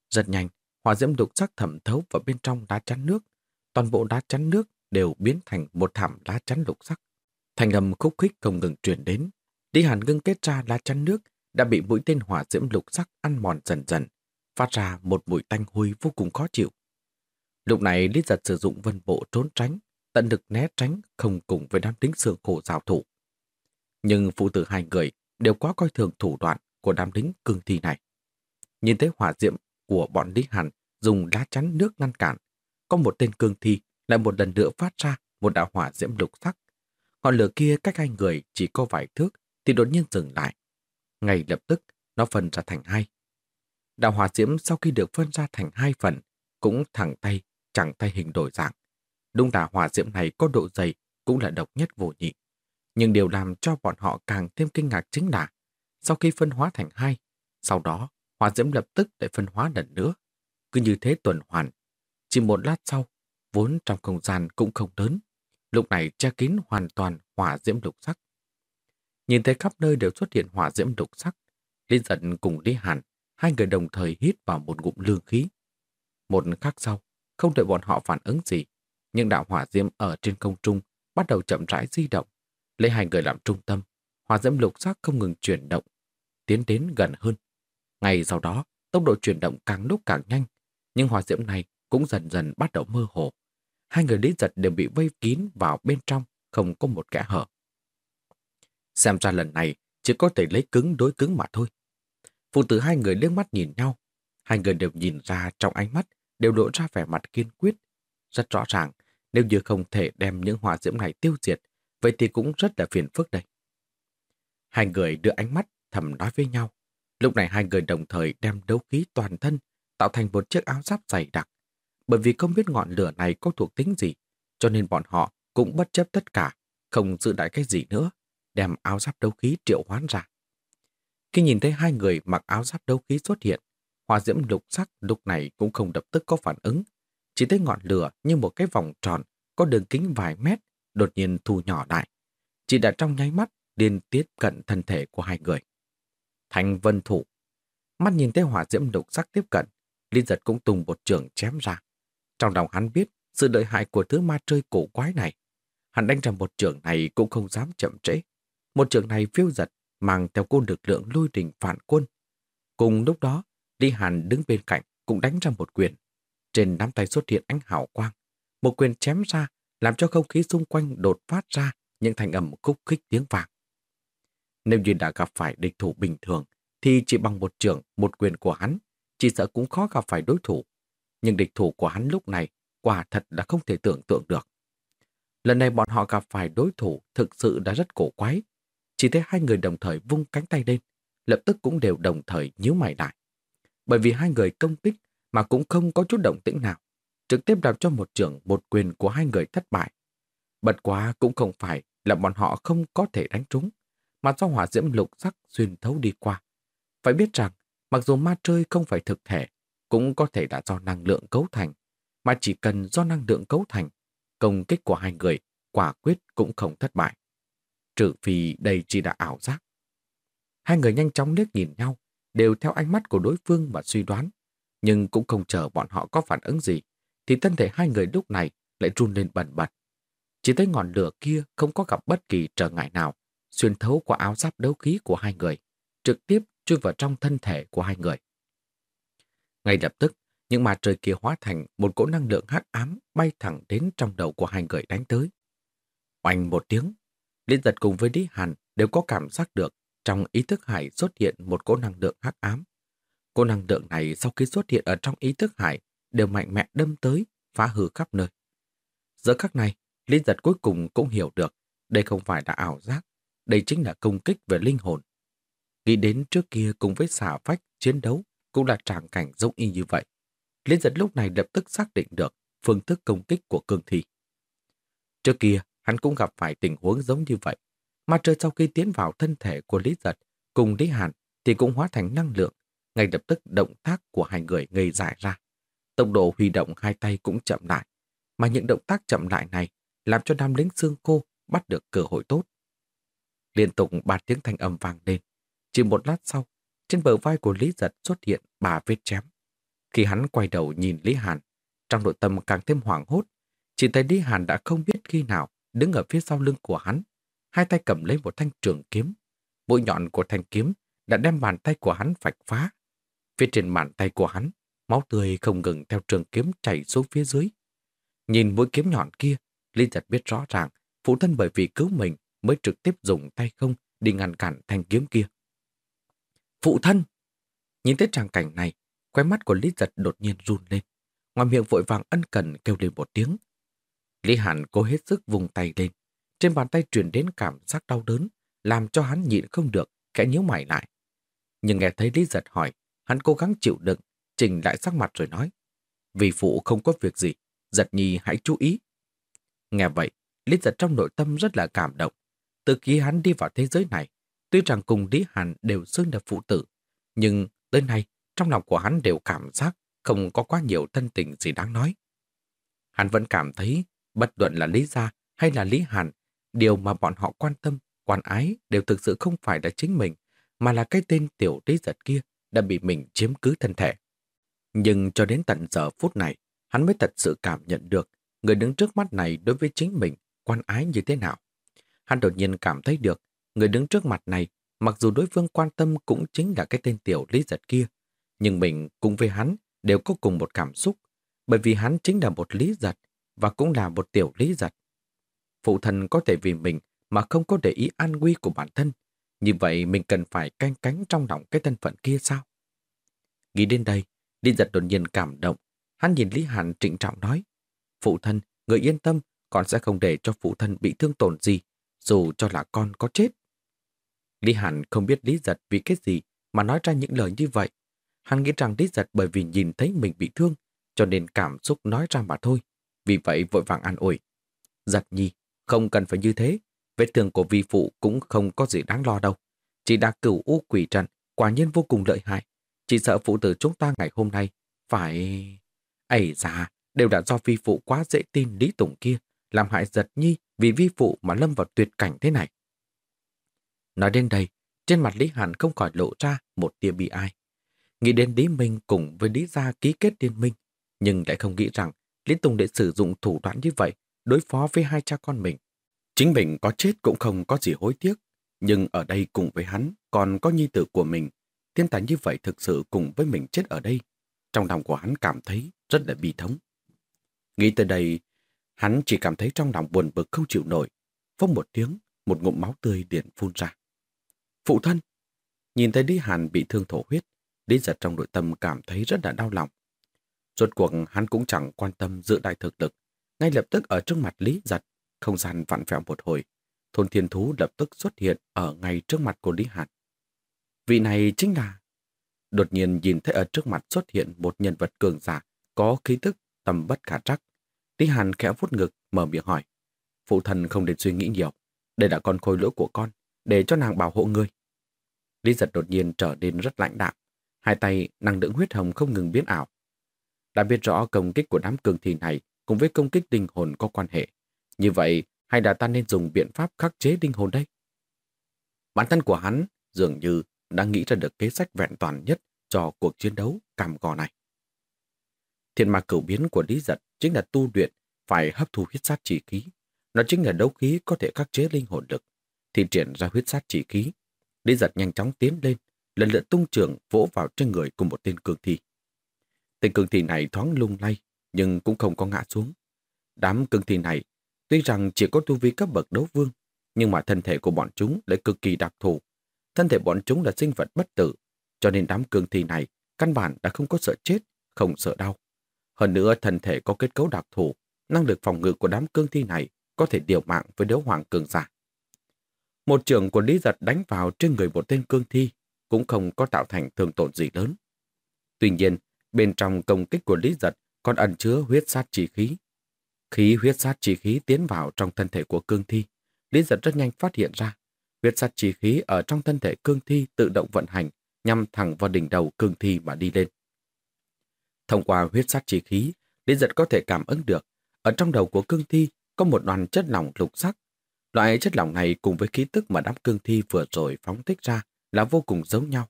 Rất nhanh, hỏa diễm lục sắc thẩm thấu vào bên trong đá chắn nước. Toàn bộ đá chắn nước đều biến thành một thảm lá chắn lục sắc. Thành âm khúc khích không ngừng truyền đến. Lý Hàn ngưng kết ra lá chắn nước đã bị mũi tên hỏa diễm lục sắc ăn mòn dần dần, phát ra một mùi tanh hôi vô cùng khó chịu. Lúc này Lý Giật sử dụng vân bộ trốn tránh, tận lực né tránh không cùng với đám tính xương khổ giao thủ. Nhưng phụ tử hai người đều quá coi thường thủ đoạn của đám lính cương thi này. Nhìn thấy hỏa diệm của bọn Lý Hàn dùng đá chắn nước ngăn cản, có một tên cương thi lại một lần nữa phát ra một đạo hỏa diễm lục sắc. Ngọn lửa kia cách hai người chỉ có vài thước thì đột nhiên dừng lại. Ngay lập tức, nó phân ra thành hai. Đạo hỏa diễm sau khi được phân ra thành hai phần, cũng thẳng tay, chẳng tay hình đổi dạng. Đúng là hỏa diễm này có độ dày, cũng là độc nhất vô nhị. Nhưng điều làm cho bọn họ càng thêm kinh ngạc chính là, sau khi phân hóa thành hai, sau đó hỏa diễm lập tức lại phân hóa lần nữa. Cứ như thế tuần hoàn. Chỉ một lát sau, vốn trong không gian cũng không lớn. Lúc này che kín hoàn toàn hỏa diễm lục sắc. Nhìn thấy khắp nơi đều xuất hiện hỏa diễm lục sắc. Lý giận cùng Lý Hàn, hai người đồng thời hít vào một ngụm lương khí. Một khắc sau, không đợi bọn họ phản ứng gì, nhưng đạo hỏa diễm ở trên không trung bắt đầu chậm rãi di động. Lấy hai người làm trung tâm, hỏa diễm lục sắc không ngừng chuyển động, tiến đến gần hơn. Ngay sau đó, tốc độ chuyển động càng lúc càng nhanh, nhưng hỏa diễm này cũng dần dần bắt đầu mơ hồ. Hai người lý giật đều bị vây kín vào bên trong, không có một kẽ hở. Xem ra lần này chỉ có thể lấy cứng đối cứng mà thôi. Phụ tử hai người liếc mắt nhìn nhau. Hai người đều nhìn ra trong ánh mắt đều lộ ra vẻ mặt kiên quyết. Rất rõ ràng, nếu như không thể đem những hỏa diễm này tiêu diệt, vậy thì cũng rất là phiền phức đây. Hai người đưa ánh mắt thầm nói với nhau. Lúc này hai người đồng thời đem đấu khí toàn thân tạo thành một chiếc áo giáp dày đặc. Bởi vì không biết ngọn lửa này có thuộc tính gì, cho nên bọn họ cũng bất chấp tất cả, không giữ lại cái gì nữa, đem áo giáp đấu khí triệu hoán ra. Khi nhìn thấy hai người mặc áo giáp đấu khí xuất hiện, hỏa diễm lục sắc lúc này cũng không đập tức có phản ứng. Chỉ thấy ngọn lửa như một cái vòng tròn có đường kính vài mét đột nhiên thu nhỏ lại. Chỉ đã trong nháy mắt liên tiếp cận thân thể của hai người. Thành vân thủ. Mắt nhìn thấy hỏa diễm lục sắc tiếp cận, Linh giật cũng tung một trường chém ra. Trong lòng hắn biết sự lợi hại của thứ ma chơi cổ quái này. Hắn đánh ra một trường này cũng không dám chậm trễ. Một trường này phiêu giật, mang theo côn lực lượng lôi đình phản quân. Cùng lúc đó, Lý Hàn đứng bên cạnh cũng đánh ra một quyền. Trên nắm tay xuất hiện ánh hào quang. Một quyền chém ra, làm cho không khí xung quanh đột phát ra những thành ẩm khúc khích tiếng vàng. Nếu như đã gặp phải địch thủ bình thường, thì chỉ bằng một trường, một quyền của hắn, chỉ sợ cũng khó gặp phải đối thủ. Nhưng địch thủ của hắn lúc này quả thật là không thể tưởng tượng được. Lần này bọn họ gặp phải đối thủ thực sự đã rất cổ quái. Chỉ thấy hai người đồng thời vung cánh tay lên, lập tức cũng đều đồng thời nhíu mày lại. Bởi vì hai người công kích mà cũng không có chút động tĩnh nào, trực tiếp đạp cho một trưởng một quyền của hai người thất bại. Bật quá cũng không phải là bọn họ không có thể đánh trúng, mà do hỏa diễm lục sắc xuyên thấu đi qua. Phải biết rằng, mặc dù ma chơi không phải thực thể, cũng có thể là do năng lượng cấu thành, mà chỉ cần do năng lượng cấu thành, công kích của hai người quả quyết cũng không thất bại. Trừ vì đây chỉ là ảo giác. Hai người nhanh chóng liếc nhìn nhau, đều theo ánh mắt của đối phương mà suy đoán, nhưng cũng không chờ bọn họ có phản ứng gì, thì thân thể hai người lúc này lại run lên bần bật. Chỉ thấy ngọn lửa kia không có gặp bất kỳ trở ngại nào, xuyên thấu qua áo giáp đấu khí của hai người, trực tiếp chui vào trong thân thể của hai người. Ngay lập tức, những mặt trời kia hóa thành một cỗ năng lượng hắc ám bay thẳng đến trong đầu của hai người đánh tới. Oanh một tiếng, Liên giật cùng với Lý Hàn đều có cảm giác được trong ý thức hải xuất hiện một cỗ năng lượng hắc ám. Cỗ năng lượng này sau khi xuất hiện ở trong ý thức hải đều mạnh mẽ đâm tới, phá hư khắp nơi. Giữa khắc này, Lý giật cuối cùng cũng hiểu được đây không phải là ảo giác, đây chính là công kích về linh hồn. Nghĩ đến trước kia cùng với xả phách chiến đấu cũng là tràng cảnh giống y như vậy. Lý giật lúc này lập tức xác định được phương thức công kích của cương thi. Trước kia, hắn cũng gặp phải tình huống giống như vậy. Mà trời sau khi tiến vào thân thể của Lý Giật cùng Lý Hàn thì cũng hóa thành năng lượng. Ngay lập tức động tác của hai người ngây dài ra. Tốc độ huy động hai tay cũng chậm lại. Mà những động tác chậm lại này làm cho nam lính xương khô bắt được cơ hội tốt. Liên tục ba tiếng thanh âm vang lên. Chỉ một lát sau, trên bờ vai của Lý Giật xuất hiện ba vết chém. Khi hắn quay đầu nhìn Lý Hàn, trong nội tâm càng thêm hoảng hốt, chỉ thấy Lý Hàn đã không biết khi nào đứng ở phía sau lưng của hắn, hai tay cầm lấy một thanh trường kiếm. Mũi nhọn của thanh kiếm đã đem bàn tay của hắn vạch phá. Phía trên bàn tay của hắn, máu tươi không ngừng theo trường kiếm chảy xuống phía dưới. Nhìn mũi kiếm nhọn kia, Linh giật biết rõ ràng phụ thân bởi vì cứu mình mới trực tiếp dùng tay không đi ngăn cản thanh kiếm kia. Phụ thân! Nhìn thấy tràng cảnh này, quay mắt của Lý Giật đột nhiên run lên. Ngoài miệng vội vàng ân cần kêu lên một tiếng. Lý Hàn cố hết sức vùng tay lên. Trên bàn tay truyền đến cảm giác đau đớn, làm cho hắn nhịn không được, kẽ nhíu mày lại. Nhưng nghe thấy Lý Giật hỏi, hắn cố gắng chịu đựng, chỉnh lại sắc mặt rồi nói. Vì phụ không có việc gì, Giật Nhi hãy chú ý. Nghe vậy, Lý Giật trong nội tâm rất là cảm động. Từ khi hắn đi vào thế giới này, tuy rằng cùng Lý Hàn đều xưng là phụ tử, nhưng tới nay, trong lòng của hắn đều cảm giác không có quá nhiều thân tình gì đáng nói. Hắn vẫn cảm thấy Bất luận là Lý Gia hay là Lý Hàn, điều mà bọn họ quan tâm, quan ái đều thực sự không phải là chính mình, mà là cái tên tiểu lý giật kia đã bị mình chiếm cứ thân thể. Nhưng cho đến tận giờ phút này, hắn mới thật sự cảm nhận được người đứng trước mắt này đối với chính mình quan ái như thế nào. Hắn đột nhiên cảm thấy được người đứng trước mặt này, mặc dù đối phương quan tâm cũng chính là cái tên tiểu lý giật kia, nhưng mình cùng với hắn đều có cùng một cảm xúc, bởi vì hắn chính là một lý giật và cũng là một tiểu lý giật. Phụ thân có thể vì mình mà không có để ý an nguy của bản thân. Như vậy mình cần phải canh cánh trong lòng cái thân phận kia sao? Nghĩ đến đây, Lý giật đột nhiên cảm động. Hắn nhìn Lý Hàn trịnh trọng nói. Phụ thân, người yên tâm, con sẽ không để cho phụ thân bị thương tổn gì, dù cho là con có chết. Lý Hàn không biết Lý giật vì cái gì mà nói ra những lời như vậy. Hắn nghĩ rằng Lý giật bởi vì nhìn thấy mình bị thương, cho nên cảm xúc nói ra mà thôi vì vậy vội vàng an ủi. Giật nhi, không cần phải như thế, vết thương của vi phụ cũng không có gì đáng lo đâu. Chỉ đã cửu u quỷ trận, quả nhiên vô cùng lợi hại. Chỉ sợ phụ tử chúng ta ngày hôm nay phải... Ây già đều đã do vi phụ quá dễ tin Lý Tùng kia, làm hại giật nhi vì vi phụ mà lâm vào tuyệt cảnh thế này. Nói đến đây, trên mặt Lý Hàn không khỏi lộ ra một tia bị ai. Nghĩ đến Lý Minh cùng với Lý Gia ký kết liên minh, nhưng lại không nghĩ rằng Lý Tùng để sử dụng thủ đoạn như vậy đối phó với hai cha con mình. Chính mình có chết cũng không có gì hối tiếc, nhưng ở đây cùng với hắn còn có nhi tử của mình. Thiên tài như vậy thực sự cùng với mình chết ở đây. Trong lòng của hắn cảm thấy rất là bi thống. Nghĩ tới đây, hắn chỉ cảm thấy trong lòng buồn bực không chịu nổi. Phốc một tiếng, một ngụm máu tươi điện phun ra. Phụ thân! Nhìn thấy Lý Hàn bị thương thổ huyết, Lý giật trong nội tâm cảm thấy rất là đau lòng. Rốt cuộc hắn cũng chẳng quan tâm giữ đại thực lực. Ngay lập tức ở trước mặt Lý giật, không gian vặn vẹo một hồi. Thôn thiên thú lập tức xuất hiện ở ngay trước mặt của Lý Hàn. Vị này chính là... đột nhiên nhìn thấy ở trước mặt xuất hiện một nhân vật cường giả có khí tức tầm bất khả trắc. Lý Hàn khẽ vuốt ngực, mở miệng hỏi. Phụ thần không nên suy nghĩ nhiều. Đây là con khôi lỗi của con, để cho nàng bảo hộ ngươi. Lý giật đột nhiên trở nên rất lãnh đạm. Hai tay năng lượng huyết hồng không ngừng biến ảo. Đã biết rõ công kích của đám cường thi này cùng với công kích linh hồn có quan hệ. Như vậy, hay là ta nên dùng biện pháp khắc chế linh hồn đây? Bản thân của hắn dường như đã nghĩ ra được kế sách vẹn toàn nhất cho cuộc chiến đấu cam gò này. Thiên ma cửu biến của Lý Giật chính là tu luyện phải hấp thu huyết sát chỉ khí. Nó chính là đấu khí có thể khắc chế linh hồn lực. Thì triển ra huyết sát chỉ khí. Lý Giật nhanh chóng tiến lên, lần lượt tung trường vỗ vào trên người cùng một tên cường thi. Tên cường thi này thoáng lung lay, nhưng cũng không có ngã xuống. Đám cường thi này, tuy rằng chỉ có tu vi cấp bậc đấu vương, nhưng mà thân thể của bọn chúng lại cực kỳ đặc thù. Thân thể bọn chúng là sinh vật bất tử, cho nên đám cường thi này căn bản đã không có sợ chết, không sợ đau. Hơn nữa, thân thể có kết cấu đặc thù, năng lực phòng ngự của đám cương thi này có thể điều mạng với đấu hoàng cường giả. Một trường của Lý Giật đánh vào trên người một tên cương thi cũng không có tạo thành thương tổn gì lớn. Tuy nhiên, bên trong công kích của Lý Giật còn ẩn chứa huyết sát chi khí. Khí huyết sát chi khí tiến vào trong thân thể của cương thi. Lý Giật rất nhanh phát hiện ra, huyết sát chi khí ở trong thân thể cương thi tự động vận hành nhằm thẳng vào đỉnh đầu cương thi mà đi lên. Thông qua huyết sát chi khí, Lý Giật có thể cảm ứng được ở trong đầu của cương thi có một đoàn chất lỏng lục sắc. Loại chất lỏng này cùng với khí tức mà đám cương thi vừa rồi phóng thích ra là vô cùng giống nhau.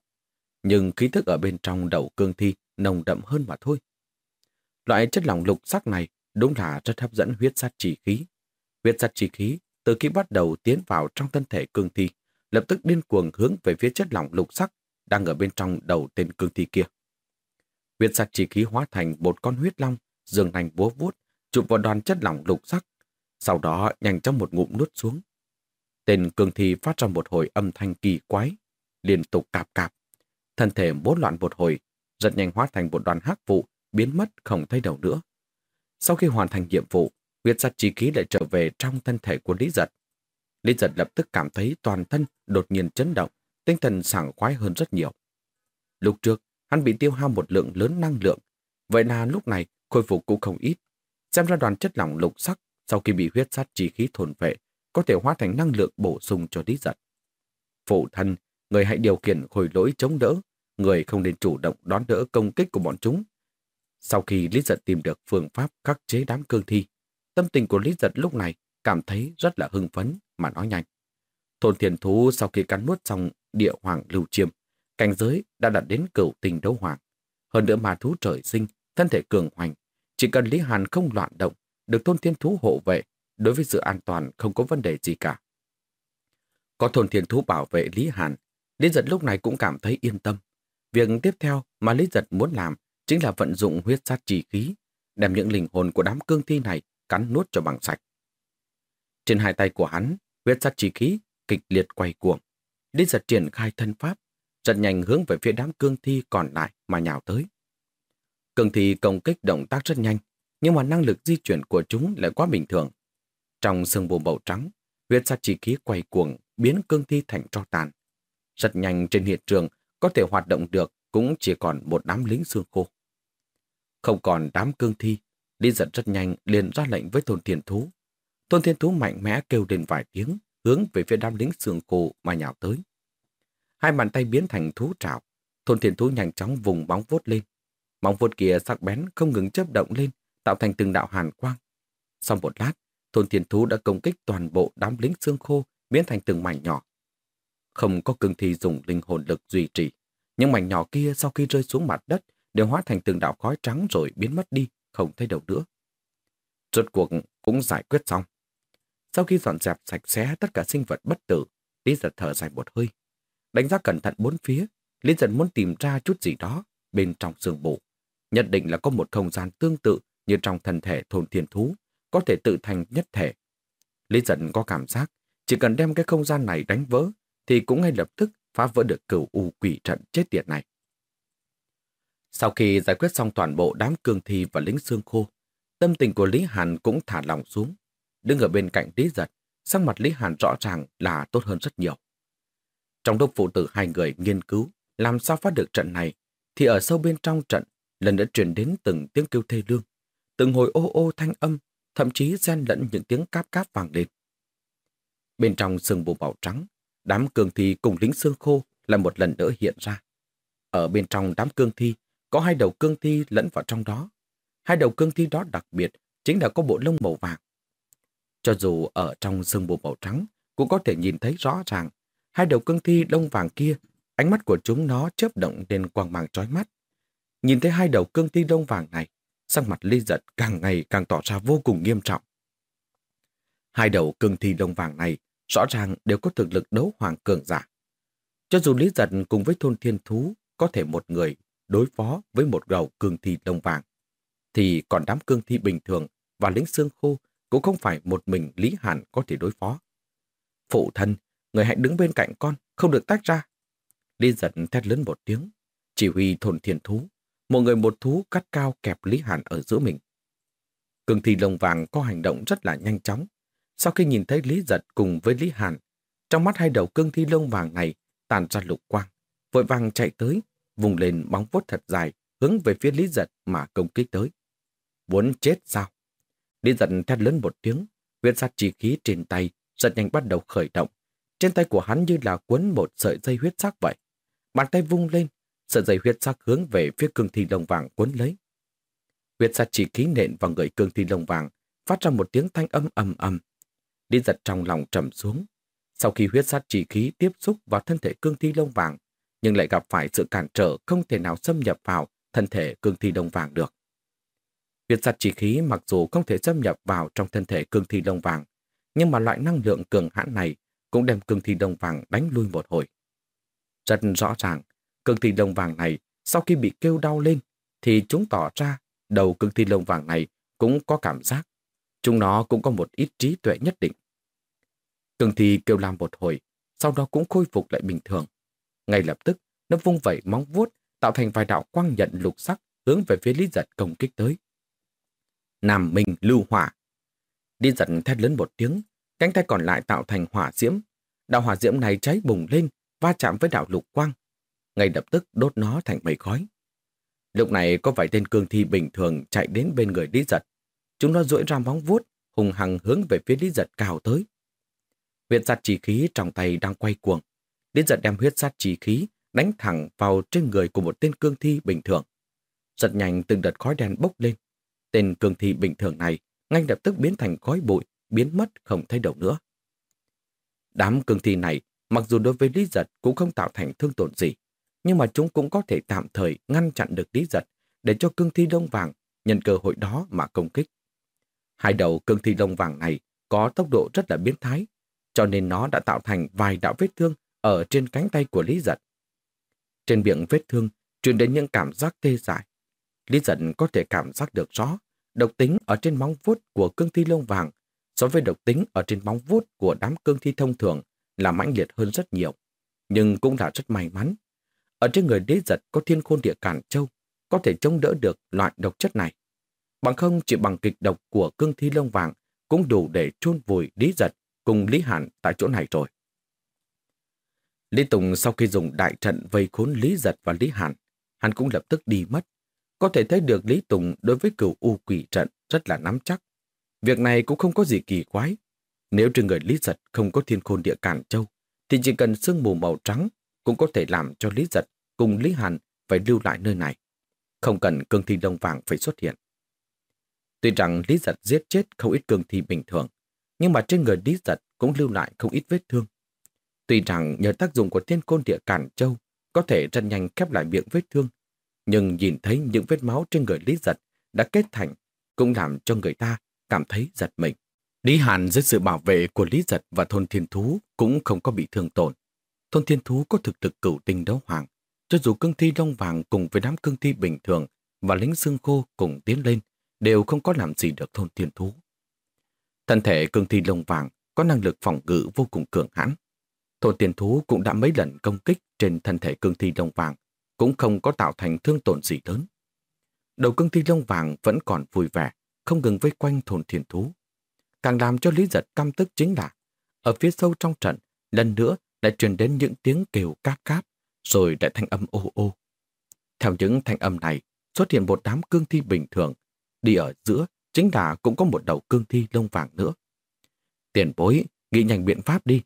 Nhưng khí tức ở bên trong đầu cương thi nồng đậm hơn mà thôi. Loại chất lỏng lục sắc này đúng là rất hấp dẫn huyết sát chỉ khí. Huyết sát chỉ khí từ khi bắt đầu tiến vào trong thân thể cương thi, lập tức điên cuồng hướng về phía chất lỏng lục sắc đang ở bên trong đầu tên cương thi kia. Huyết sắc chi khí hóa thành một con huyết long, dường nành búa vuốt, chụp vào đoàn chất lỏng lục sắc, sau đó nhanh chóng một ngụm nuốt xuống. Tên cương thi phát ra một hồi âm thanh kỳ quái, liên tục cạp cạp. Thân thể bố loạn một hồi, rất nhanh hóa thành một đoàn hắc vụ, biến mất không thấy đầu nữa. Sau khi hoàn thành nhiệm vụ, huyết sát chi khí lại trở về trong thân thể của Lý Giật. Lý Giật lập tức cảm thấy toàn thân đột nhiên chấn động, tinh thần sảng khoái hơn rất nhiều. Lúc trước, hắn bị tiêu hao một lượng lớn năng lượng, vậy là lúc này khôi phục cũng không ít. Xem ra đoàn chất lỏng lục sắc sau khi bị huyết sát chi khí thôn vệ có thể hóa thành năng lượng bổ sung cho Lý Giật. Phụ thân, người hãy điều khiển khối lỗi chống đỡ, người không nên chủ động đón đỡ công kích của bọn chúng. Sau khi Lý Giật tìm được phương pháp khắc chế đám cương thi, tâm tình của Lý Giật lúc này cảm thấy rất là hưng phấn mà nói nhanh. Thôn thiền thú sau khi cắn nuốt xong địa hoàng lưu chiêm, cảnh giới đã đạt đến cửu tình đấu hoàng. Hơn nữa mà thú trời sinh, thân thể cường hoành. Chỉ cần Lý Hàn không loạn động, được thôn thiên thú hộ vệ, đối với sự an toàn không có vấn đề gì cả. Có thôn thiên thú bảo vệ Lý Hàn, Lý Giật lúc này cũng cảm thấy yên tâm. Việc tiếp theo mà Lý Giật muốn làm chính là vận dụng huyết sát trì khí, đem những linh hồn của đám cương thi này cắn nuốt cho bằng sạch. Trên hai tay của hắn, huyết sát chi khí kịch liệt quay cuồng. Lý Giật triển khai thân pháp, rất nhanh hướng về phía đám cương thi còn lại mà nhào tới. Cương thi công kích động tác rất nhanh, nhưng mà năng lực di chuyển của chúng lại quá bình thường. Trong sương mù màu trắng, huyết sát chi khí quay cuồng biến cương thi thành tro tàn. Rất nhanh trên hiện trường có thể hoạt động được cũng chỉ còn một đám lính xương khô. Không còn đám cương thi, Lý giật rất nhanh liền ra lệnh với thôn thiên thú. Thôn thiên thú mạnh mẽ kêu lên vài tiếng, hướng về phía đám lính xương khô mà nhào tới. Hai bàn tay biến thành thú trảo, thôn thiên thú nhanh chóng vùng bóng vốt lên. Bóng vốt kia sắc bén không ngừng chớp động lên, tạo thành từng đạo hàn quang. Sau một lát, thôn thiên thú đã công kích toàn bộ đám lính xương khô biến thành từng mảnh nhỏ. Không có cương thi dùng linh hồn lực duy trì, nhưng mảnh nhỏ kia sau khi rơi xuống mặt đất đều hóa thành từng đạo khói trắng rồi biến mất đi, không thấy đâu nữa. Rốt cuộc cũng giải quyết xong. Sau khi dọn dẹp sạch sẽ tất cả sinh vật bất tử, Lý giật thở dài một hơi. Đánh giá cẩn thận bốn phía, Lý giật muốn tìm ra chút gì đó bên trong xương bù. Nhận định là có một không gian tương tự như trong thân thể thôn thiên thú, có thể tự thành nhất thể. Lý giật có cảm giác, chỉ cần đem cái không gian này đánh vỡ, thì cũng ngay lập tức phá vỡ được cửu u quỷ trận chết tiệt này. Sau khi giải quyết xong toàn bộ đám cương thi và lính xương khô, tâm tình của Lý Hàn cũng thả lòng xuống. Đứng ở bên cạnh Lý Giật, sắc mặt Lý Hàn rõ ràng là tốt hơn rất nhiều. Trong lúc phụ tử hai người nghiên cứu làm sao phát được trận này, thì ở sâu bên trong trận lần đã truyền đến từng tiếng kêu thê lương, từng hồi ô ô thanh âm, thậm chí xen lẫn những tiếng cáp cáp vang lên. Bên trong sương mù màu trắng, đám cương thi cùng lính xương khô lại một lần nữa hiện ra. Ở bên trong đám cương thi, có hai đầu cương thi lẫn vào trong đó. Hai đầu cương thi đó đặc biệt chính là có bộ lông màu vàng. Cho dù ở trong sương mù màu trắng, cũng có thể nhìn thấy rõ ràng hai đầu cương thi lông vàng kia, ánh mắt của chúng nó chớp động lên quang mang trói mắt. Nhìn thấy hai đầu cương thi lông vàng này, sắc mặt ly giật càng ngày càng tỏ ra vô cùng nghiêm trọng. Hai đầu cương thi lông vàng này rõ ràng đều có thực lực đấu hoàng cường giả. Cho dù Lý Giật cùng với thôn thiên thú có thể một người đối phó với một đầu cương thi lông vàng, thì còn đám cương thi bình thường và lính xương khô cũng không phải một mình Lý Hàn có thể đối phó. Phụ thân, người hãy đứng bên cạnh con, không được tách ra. Lý giật thét lớn một tiếng, chỉ huy thồn thiền thú, một người một thú cắt cao kẹp Lý Hàn ở giữa mình. Cương thi lông vàng có hành động rất là nhanh chóng. Sau khi nhìn thấy Lý giật cùng với Lý Hàn, trong mắt hai đầu cương thi lông vàng này tàn ra lục quang, vội vàng chạy tới, vùng lên bóng vuốt thật dài, hướng về phía Lý giật mà công kích tới. Muốn chết sao? Lý giật thét lớn một tiếng, huyết sát chi khí trên tay rất nhanh bắt đầu khởi động. Trên tay của hắn như là cuốn một sợi dây huyết sắc vậy. Bàn tay vung lên, sợi dây huyết sắc hướng về phía cương thi lông vàng cuốn lấy. Huyết sát chỉ khí nện vào người cương thi lông vàng, phát ra một tiếng thanh âm ầm ầm. Đi giật trong lòng trầm xuống. Sau khi huyết sát chỉ khí tiếp xúc vào thân thể cương thi lông vàng, nhưng lại gặp phải sự cản trở không thể nào xâm nhập vào thân thể cương thi lông vàng được. Việt sát chỉ khí mặc dù không thể xâm nhập vào trong thân thể cương thi lông vàng, nhưng mà loại năng lượng cường hãn này cũng đem cương thi lông vàng đánh lui một hồi. Rất rõ ràng, cương thi lông vàng này sau khi bị kêu đau lên thì chúng tỏ ra đầu cương thi lông vàng này cũng có cảm giác. Chúng nó cũng có một ít trí tuệ nhất định. Cương thi kêu làm một hồi, sau đó cũng khôi phục lại bình thường. Ngay lập tức, nó vung vẩy móng vuốt tạo thành vài đạo quang nhận lục sắc hướng về phía Lý Giật công kích tới. Nam Minh lưu hỏa. Lý Giật thét lớn một tiếng, cánh tay còn lại tạo thành hỏa diễm. Đạo hỏa diễm này cháy bùng lên, va chạm với đạo lục quang, ngay lập tức đốt nó thành mây khói. Lúc này có vài tên cương thi bình thường chạy đến bên người Lý Giật. Chúng nó duỗi ra móng vuốt, hùng hằng hướng về phía Lý Giật cào tới. Huyết giặt chỉ khí trong tay đang quay cuồng đến Giật đem huyết sát chỉ khí đánh thẳng vào trên người của một tên cương thi bình thường. Rất nhanh từng đợt khói đen bốc lên. Tên cương thi bình thường này ngay lập tức biến thành khói bụi, biến mất không thấy đâu nữa. Đám cương thi này, mặc dù đối với Lý Giật cũng không tạo thành thương tổn gì, nhưng mà chúng cũng có thể tạm thời ngăn chặn được Lý Giật để cho cương thi đông vàng nhân cơ hội đó mà công kích. Hai đầu cương thi đông vàng này có tốc độ rất là biến thái, cho nên nó đã tạo thành vài đạo vết thương ở trên cánh tay của Lý Giật. Trên miệng vết thương truyền đến những cảm giác tê dại. Lý Giật có thể cảm giác được rõ độc tính ở trên móng vuốt của cương thi lông vàng so với độc tính ở trên móng vuốt của đám cương thi thông thường là mãnh liệt hơn rất nhiều. Nhưng cũng là rất may mắn ở trên người đế giật có thiên khôn địa cản châu, có thể chống đỡ được loại độc chất này. Bằng không chỉ bằng kịch độc của cương thi lông vàng cũng đủ để chôn vùi Lý Giật cùng Lý Hàn tại chỗ này rồi. Lý Tùng sau khi dùng đại trận vây khốn Lý Giật và Lý Hàn, hắn cũng lập tức đi mất. Có thể thấy được Lý Tùng đối với cửu u quỷ trận rất là nắm chắc. Việc này cũng không có gì kỳ quái. Nếu trên người Lý Giật không có thiên khôn địa cản châu, thì chỉ cần sương mù màu trắng cũng có thể làm cho Lý Giật cùng Lý Hàn phải lưu lại nơi này. Không cần cương thi đông vàng phải xuất hiện. Tuy rằng Lý Giật giết chết không ít cương thi bình thường, nhưng mà trên người Lý Giật cũng lưu lại không ít vết thương. Tuy rằng nhờ tác dụng của thiên côn địa cản châu có thể rất nhanh khép lại miệng vết thương, nhưng nhìn thấy những vết máu trên người Lý Giật đã kết thành cũng làm cho người ta cảm thấy giật mình. Lý Hàn dưới sự bảo vệ của Lý Giật và thôn thiên thú cũng không có bị thương tổn. Thôn thiên thú có thực lực cửu tinh đấu hoàng, cho dù cương thi đông vàng cùng với đám cương thi bình thường và lính xương khô cùng tiến lên, đều không có làm gì được thôn thiên thú. Thân thể cương thi lông vàng có năng lực phòng ngự vô cùng cường hãn thổ tiền thú cũng đã mấy lần công kích trên thân thể cương thi lông vàng, cũng không có tạo thành thương tổn gì lớn. Đầu cương thi lông vàng vẫn còn vui vẻ, không ngừng vây quanh thổn thiền thú. Càng làm cho Lý Giật căm tức chính là, ở phía sâu trong trận, lần nữa lại truyền đến những tiếng kêu cáp cáp, rồi lại thanh âm ô ô. Theo những thanh âm này, xuất hiện một đám cương thi bình thường. Đi ở giữa, chính là cũng có một đầu cương thi lông vàng nữa. Tiền bối, nghĩ nhanh biện pháp đi.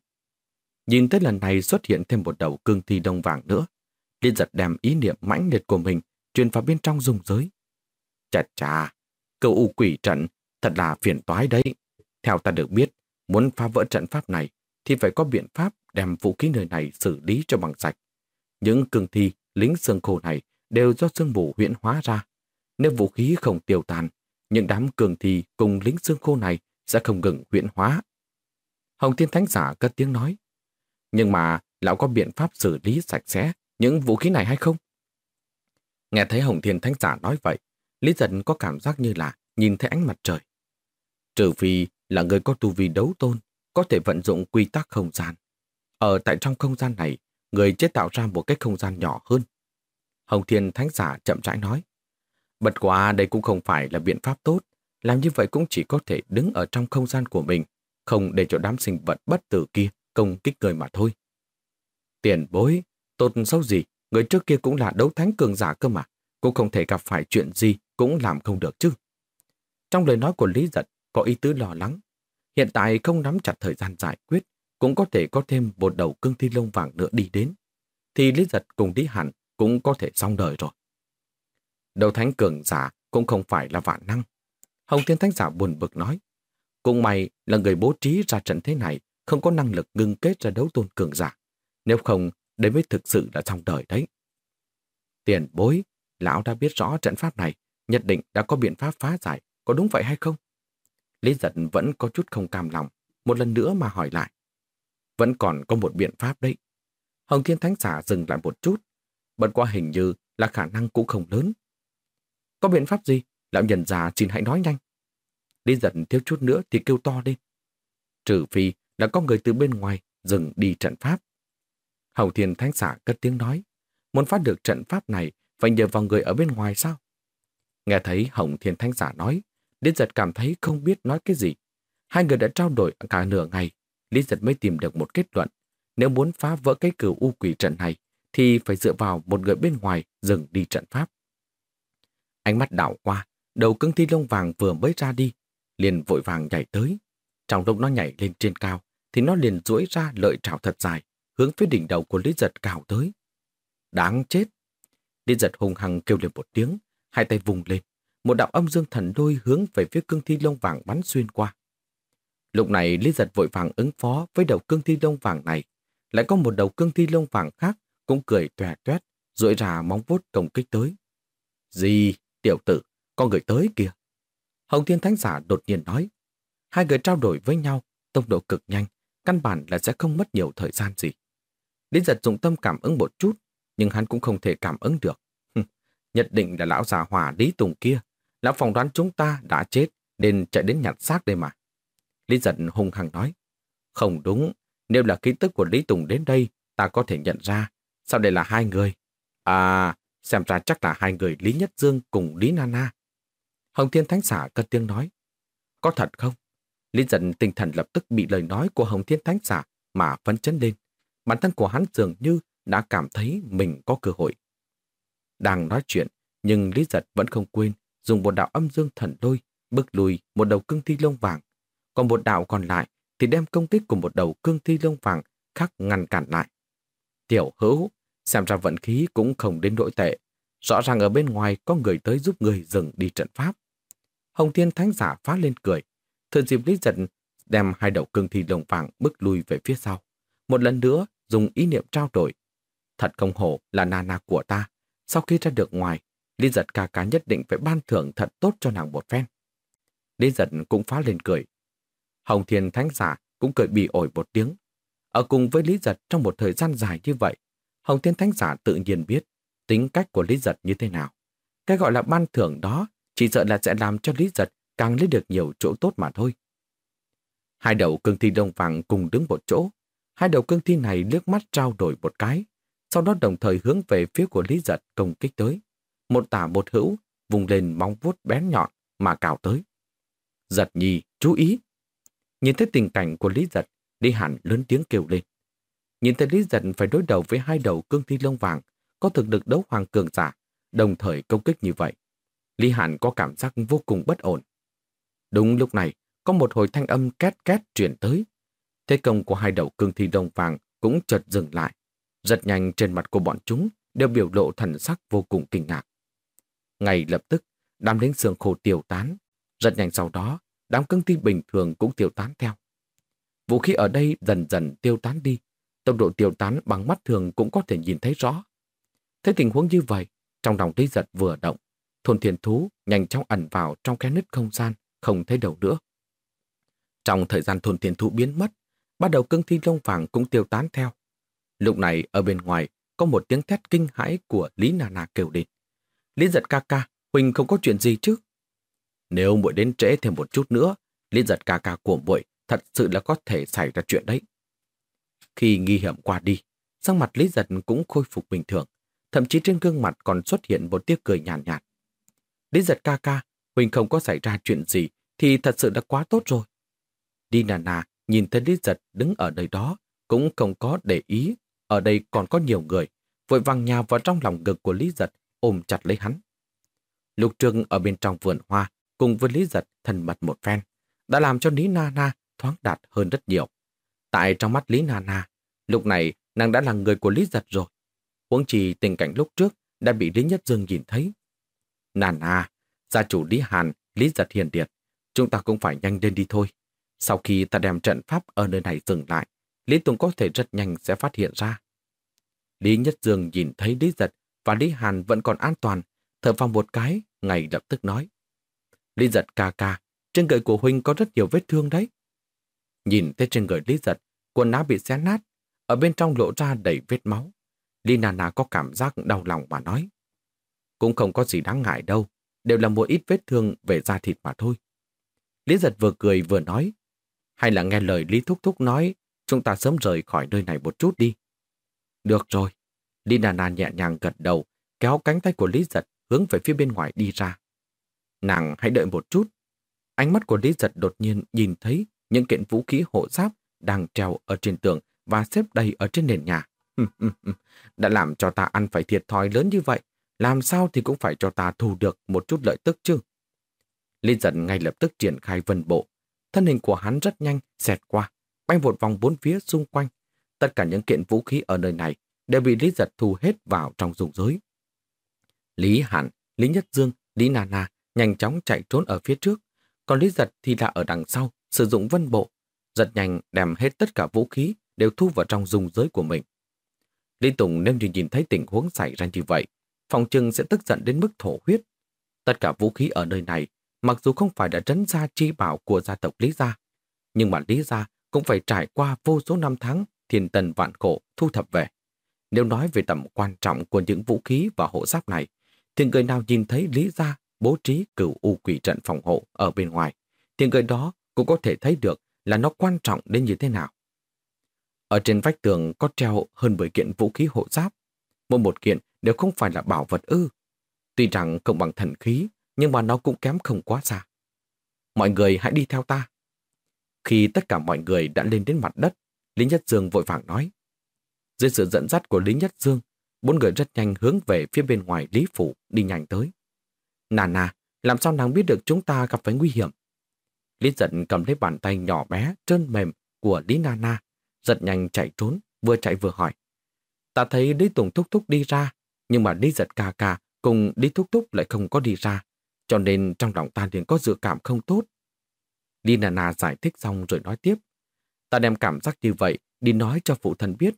Nhìn tới lần này xuất hiện thêm một đầu cương thi đông vàng nữa. Liên giật đem ý niệm mãnh liệt của mình truyền vào bên trong dung giới. Chà chà, cậu u quỷ trận thật là phiền toái đấy. Theo ta được biết, muốn phá vỡ trận pháp này thì phải có biện pháp đem vũ khí nơi này xử lý cho bằng sạch. Những cương thi, lính xương khô này đều do sương mù huyễn hóa ra. Nếu vũ khí không tiêu tan, những đám cường thi cùng lính xương khô này sẽ không ngừng huyễn hóa. Hồng Thiên Thánh Giả cất tiếng nói. Nhưng mà, lão có biện pháp xử lý sạch sẽ những vũ khí này hay không? Nghe thấy Hồng Thiên Thánh Giả nói vậy, Lý Dân có cảm giác như là nhìn thấy ánh mặt trời. Trừ vì là người có tu vi đấu tôn, có thể vận dụng quy tắc không gian. Ở tại trong không gian này, người chế tạo ra một cái không gian nhỏ hơn. Hồng Thiên Thánh Giả chậm rãi nói. Bật quá đây cũng không phải là biện pháp tốt, làm như vậy cũng chỉ có thể đứng ở trong không gian của mình, không để cho đám sinh vật bất tử kia công kích người mà thôi. Tiền bối, tốt xấu gì, người trước kia cũng là đấu thánh cường giả cơ mà, cũng không thể gặp phải chuyện gì cũng làm không được chứ. Trong lời nói của Lý Giật có ý tứ lo lắng. Hiện tại không nắm chặt thời gian giải quyết, cũng có thể có thêm một đầu cương thi lông vàng nữa đi đến. Thì Lý Giật cùng Lý Hẳn cũng có thể xong đời rồi. Đầu thánh cường giả cũng không phải là vạn năng. Hồng Thiên Thánh giả buồn bực nói. Cũng may là người bố trí ra trận thế này không có năng lực ngưng kết ra đấu tôn cường giả. Nếu không, đấy mới thực sự là xong đời đấy. Tiền bối, lão đã biết rõ trận pháp này, nhất định đã có biện pháp phá giải, có đúng vậy hay không? Lý giật vẫn có chút không cam lòng, một lần nữa mà hỏi lại. Vẫn còn có một biện pháp đấy. Hồng Thiên Thánh Giả dừng lại một chút, bật qua hình như là khả năng cũng không lớn. Có biện pháp gì? Lão nhân già xin hãy nói nhanh. Lý giật thiếu chút nữa thì kêu to lên. Trừ phi đã có người từ bên ngoài dừng đi trận pháp. Hầu Thiên Thánh Xả cất tiếng nói, muốn phát được trận pháp này phải nhờ vào người ở bên ngoài sao? Nghe thấy Hồng Thiên Thánh Giả nói, Lý Giật cảm thấy không biết nói cái gì. Hai người đã trao đổi cả nửa ngày, Lý Giật mới tìm được một kết luận. Nếu muốn phá vỡ cái cửu u quỷ trận này, thì phải dựa vào một người bên ngoài dừng đi trận pháp. Ánh mắt đảo qua, đầu cưng thi lông vàng vừa mới ra đi, liền vội vàng nhảy tới. Trong lúc nó nhảy lên trên cao, thì nó liền duỗi ra lợi trảo thật dài, hướng phía đỉnh đầu của Lý Giật cào tới. Đáng chết! Lý Giật hùng hăng kêu lên một tiếng, hai tay vùng lên. Một đạo âm dương thần đôi hướng về phía cương thi lông vàng bắn xuyên qua. Lúc này Lý Giật vội vàng ứng phó với đầu cương thi lông vàng này. Lại có một đầu cương thi lông vàng khác cũng cười tòe toét, duỗi ra móng vuốt công kích tới. Gì, tiểu tử, con người tới kìa. Hồng Thiên Thánh Giả đột nhiên nói. Hai người trao đổi với nhau, tốc độ cực nhanh, căn bản là sẽ không mất nhiều thời gian gì. Lý giật dụng tâm cảm ứng một chút, nhưng hắn cũng không thể cảm ứng được. Nhất định là lão già hỏa Lý Tùng kia. Lão phòng đoán chúng ta đã chết, nên chạy đến nhặt xác đây mà. Lý giật hung hăng nói. Không đúng, nếu là ký tức của Lý Tùng đến đây, ta có thể nhận ra. Sao đây là hai người? À, xem ra chắc là hai người Lý Nhất Dương cùng Lý Nana. Hồng Thiên Thánh Xả cất tiếng nói. Có thật không? Lý giận tinh thần lập tức bị lời nói của Hồng Thiên Thánh giả mà phấn chấn lên. Bản thân của hắn dường như đã cảm thấy mình có cơ hội. Đang nói chuyện, nhưng Lý Giật vẫn không quên dùng một đạo âm dương thần đôi bước lùi một đầu cương thi lông vàng. Còn một đạo còn lại thì đem công kích của một đầu cương thi lông vàng khác ngăn cản lại. Tiểu hữu, xem ra vận khí cũng không đến nỗi tệ. Rõ ràng ở bên ngoài có người tới giúp người dừng đi trận pháp. Hồng Thiên Thánh Giả phá lên cười. Thừa dịp Lý Giật đem hai đầu cương thi lồng vàng bước lui về phía sau. Một lần nữa dùng ý niệm trao đổi. Thật công hổ là Nana của ta. Sau khi ra được ngoài, Lý giật ca cá nhất định phải ban thưởng thật tốt cho nàng một phen. Lý giật cũng phá lên cười. Hồng Thiên Thánh Giả cũng cười bị ổi một tiếng. Ở cùng với Lý giật trong một thời gian dài như vậy, Hồng Thiên Thánh Giả tự nhiên biết tính cách của Lý giật như thế nào. Cái gọi là ban thưởng đó chỉ sợ là sẽ làm cho Lý giật càng lấy được nhiều chỗ tốt mà thôi. Hai đầu cương thi đông vàng cùng đứng một chỗ. Hai đầu cương thi này nước mắt trao đổi một cái, sau đó đồng thời hướng về phía của Lý giật công kích tới một tả một hữu, vùng lên móng vuốt bén nhọn mà cào tới. Giật nhi, chú ý! Nhìn thấy tình cảnh của Lý Giật, Lý Hẳn lớn tiếng kêu lên. Nhìn thấy Lý Giật phải đối đầu với hai đầu cương thi lông vàng, có thực lực đấu hoàng cường giả, đồng thời công kích như vậy. Lý Hàn có cảm giác vô cùng bất ổn. Đúng lúc này, có một hồi thanh âm két két chuyển tới. Thế công của hai đầu cương thi đồng vàng cũng chợt dừng lại. Rất nhanh trên mặt của bọn chúng đều biểu lộ thần sắc vô cùng kinh ngạc. Ngay lập tức, đám lính xương khô tiêu tán. Rất nhanh sau đó, đám cương thi bình thường cũng tiêu tán theo. Vũ khí ở đây dần dần tiêu tán đi. Tốc độ tiêu tán bằng mắt thường cũng có thể nhìn thấy rõ. Thấy tình huống như vậy, trong lòng Lý Giật vừa động, thôn thiền thú nhanh chóng ẩn vào trong cái nứt không gian, không thấy đầu nữa. Trong thời gian thôn thiên thú biến mất, bắt đầu cương thi lông vàng cũng tiêu tán theo. Lúc này ở bên ngoài có một tiếng thét kinh hãi của Lý Nà Nà kêu đến. Lý giật ca ca, Huỳnh không có chuyện gì chứ? Nếu muội đến trễ thêm một chút nữa, Lý giật ca ca của muội thật sự là có thể xảy ra chuyện đấy. Khi nghi hiểm qua đi, sắc mặt Lý giật cũng khôi phục bình thường, thậm chí trên gương mặt còn xuất hiện một tiếc cười nhàn nhạt, nhạt. Lý giật ca ca, Huỳnh không có xảy ra chuyện gì thì thật sự đã quá tốt rồi. Đi nà nà nhìn thấy Lý giật đứng ở nơi đó, cũng không có để ý, ở đây còn có nhiều người, vội vàng nhào vào trong lòng ngực của Lý giật, ôm chặt lấy hắn. Lục Trương ở bên trong vườn hoa, cùng với Lý giật thân mật một phen, đã làm cho Lý Na Na thoáng đạt hơn rất nhiều. Tại trong mắt Lý Na Na, lúc này nàng đã là người của Lý giật rồi. Huống chỉ tình cảnh lúc trước đã bị Lý Nhất Dương nhìn thấy. Nà nà, gia chủ Lý Hàn, Lý giật hiền điệt, chúng ta cũng phải nhanh lên đi thôi. Sau khi ta đem trận pháp ở nơi này dừng lại, Lý Tùng có thể rất nhanh sẽ phát hiện ra. Lý Nhất Dương nhìn thấy Lý Giật và Lý Hàn vẫn còn an toàn, thở vào một cái, ngay lập tức nói. Lý Giật ca ca, trên người của Huynh có rất nhiều vết thương đấy. Nhìn thấy trên người Lý Giật, quần áo bị xé nát, ở bên trong lộ ra đầy vết máu. Lý Nà Nà có cảm giác đau lòng mà nói. Cũng không có gì đáng ngại đâu, đều là một ít vết thương về da thịt mà thôi. Lý Giật vừa cười vừa nói, hay là nghe lời Lý Thúc Thúc nói, chúng ta sớm rời khỏi nơi này một chút đi. Được rồi. Lý Nà Nà nhẹ nhàng gật đầu, kéo cánh tay của Lý Giật hướng về phía bên ngoài đi ra. Nàng hãy đợi một chút. Ánh mắt của Lý Giật đột nhiên nhìn thấy những kiện vũ khí hộ giáp đang treo ở trên tường và xếp đầy ở trên nền nhà. Đã làm cho ta ăn phải thiệt thòi lớn như vậy, làm sao thì cũng phải cho ta thu được một chút lợi tức chứ. Lý Giật ngay lập tức triển khai vân bộ. Thân hình của hắn rất nhanh, xẹt qua, bay một vòng bốn phía xung quanh. Tất cả những kiện vũ khí ở nơi này đều bị Lý Giật thu hết vào trong dùng giới. Lý Hàn, Lý Nhất Dương, Lý Nana nhanh chóng chạy trốn ở phía trước, còn Lý Giật thì là ở đằng sau, sử dụng vân bộ, giật nhanh đem hết tất cả vũ khí đều thu vào trong dùng giới của mình. Lý Tùng nếu như nhìn thấy tình huống xảy ra như vậy, phòng trừng sẽ tức giận đến mức thổ huyết. Tất cả vũ khí ở nơi này, mặc dù không phải đã trấn gia chi bảo của gia tộc Lý Gia, nhưng mà Lý Gia cũng phải trải qua vô số năm tháng thiên tần vạn khổ thu thập về. Nếu nói về tầm quan trọng của những vũ khí và hộ giáp này, thì người nào nhìn thấy Lý Gia bố trí cửu u quỷ trận phòng hộ ở bên ngoài, thì người đó cũng có thể thấy được là nó quan trọng đến như thế nào. Ở trên vách tường có treo hơn 10 kiện vũ khí hộ giáp. Mỗi một kiện đều không phải là bảo vật ư. Tuy rằng không bằng thần khí, nhưng mà nó cũng kém không quá xa. Mọi người hãy đi theo ta. Khi tất cả mọi người đã lên đến mặt đất, Lý Nhất Dương vội vàng nói. Dưới sự dẫn dắt của Lý Nhất Dương, bốn người rất nhanh hướng về phía bên ngoài Lý Phủ đi nhanh tới. Nà nà, làm sao nàng biết được chúng ta gặp phải nguy hiểm? Lý giận cầm lấy bàn tay nhỏ bé, trơn mềm của Lý Nana, giật nhanh chạy trốn, vừa chạy vừa hỏi. Ta thấy Lý Tùng Thúc Thúc đi ra, nhưng mà Lý giật ca ca cùng Lý Thúc Thúc lại không có đi ra, cho nên trong lòng ta liền có dự cảm không tốt. Lý Nà giải thích xong rồi nói tiếp. Ta đem cảm giác như vậy đi nói cho phụ thân biết.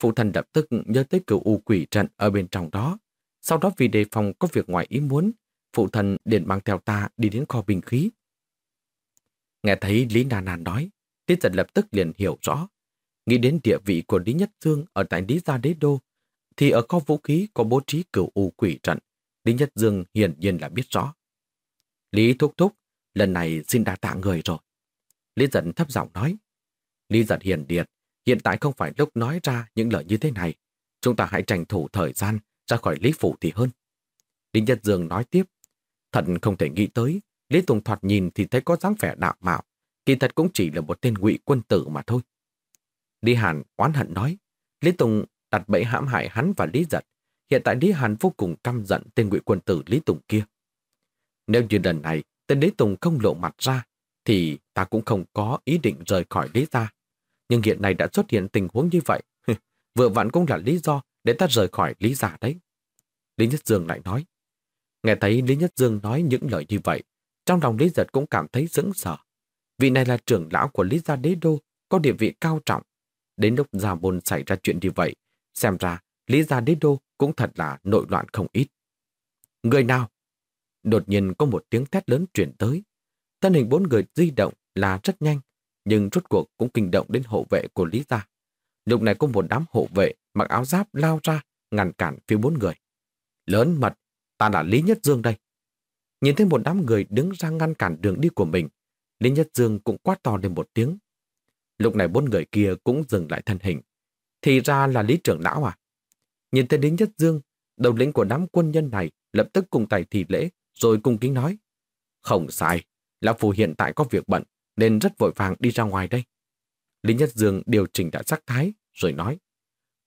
Phụ thân lập tức nhớ tới cựu u quỷ trận ở bên trong đó. Sau đó vì đề phòng có việc ngoài ý muốn, phụ thân liền mang theo ta đi đến kho bình khí. Nghe thấy Lý Nà nói, Tiết giật lập tức liền hiểu rõ. Nghĩ đến địa vị của Lý Nhất Dương ở tại Lý Gia Đế Đô, thì ở kho vũ khí có bố trí cửu u quỷ trận. Lý Nhất Dương hiển nhiên là biết rõ. Lý Thúc Thúc, lần này xin đa tạ người rồi. Lý giận thấp giọng nói. Lý giật hiền điệt, hiện tại không phải lúc nói ra những lời như thế này. Chúng ta hãy tranh thủ thời gian ra khỏi Lý Phủ thì hơn. Lý Nhật Dương nói tiếp. Thật không thể nghĩ tới, Lý Tùng thoạt nhìn thì thấy có dáng vẻ đạo mạo, kỳ thật cũng chỉ là một tên ngụy quân tử mà thôi. Lý Hàn oán hận nói, Lý Tùng đặt bẫy hãm hại hắn và Lý Giật, hiện tại Lý Hàn vô cùng căm giận tên ngụy quân tử Lý Tùng kia. Nếu như lần này tên Lý Tùng không lộ mặt ra, thì ta cũng không có ý định rời khỏi Lý gia. Nhưng hiện nay đã xuất hiện tình huống như vậy, vừa vặn cũng là lý do để ta rời khỏi Lý gia đấy. Lý Nhất Dương lại nói. Nghe thấy Lý Nhất Dương nói những lời như vậy, trong lòng Lý Giật cũng cảm thấy dững sợ. Vị này là trưởng lão của Lý gia đế đô, có địa vị cao trọng. Đến lúc gia môn xảy ra chuyện như vậy, xem ra Lý gia đế đô cũng thật là nội loạn không ít. Người nào? Đột nhiên có một tiếng thét lớn chuyển tới. Thân hình bốn người di động là rất nhanh, nhưng rốt cuộc cũng kinh động đến hộ vệ của Lý gia. Lúc này có một đám hộ vệ mặc áo giáp lao ra, ngăn cản phía bốn người. Lớn mật, ta là Lý Nhất Dương đây. Nhìn thấy một đám người đứng ra ngăn cản đường đi của mình, Lý Nhất Dương cũng quát to lên một tiếng. Lúc này bốn người kia cũng dừng lại thân hình. Thì ra là Lý trưởng lão à? Nhìn thấy Lý Nhất Dương, đầu lĩnh của đám quân nhân này lập tức cùng tay thị lễ, rồi cung kính nói. Không sai, Lão Phù hiện tại có việc bận, nên rất vội vàng đi ra ngoài đây. Lý Nhất Dương điều chỉnh đã sắc thái, rồi nói.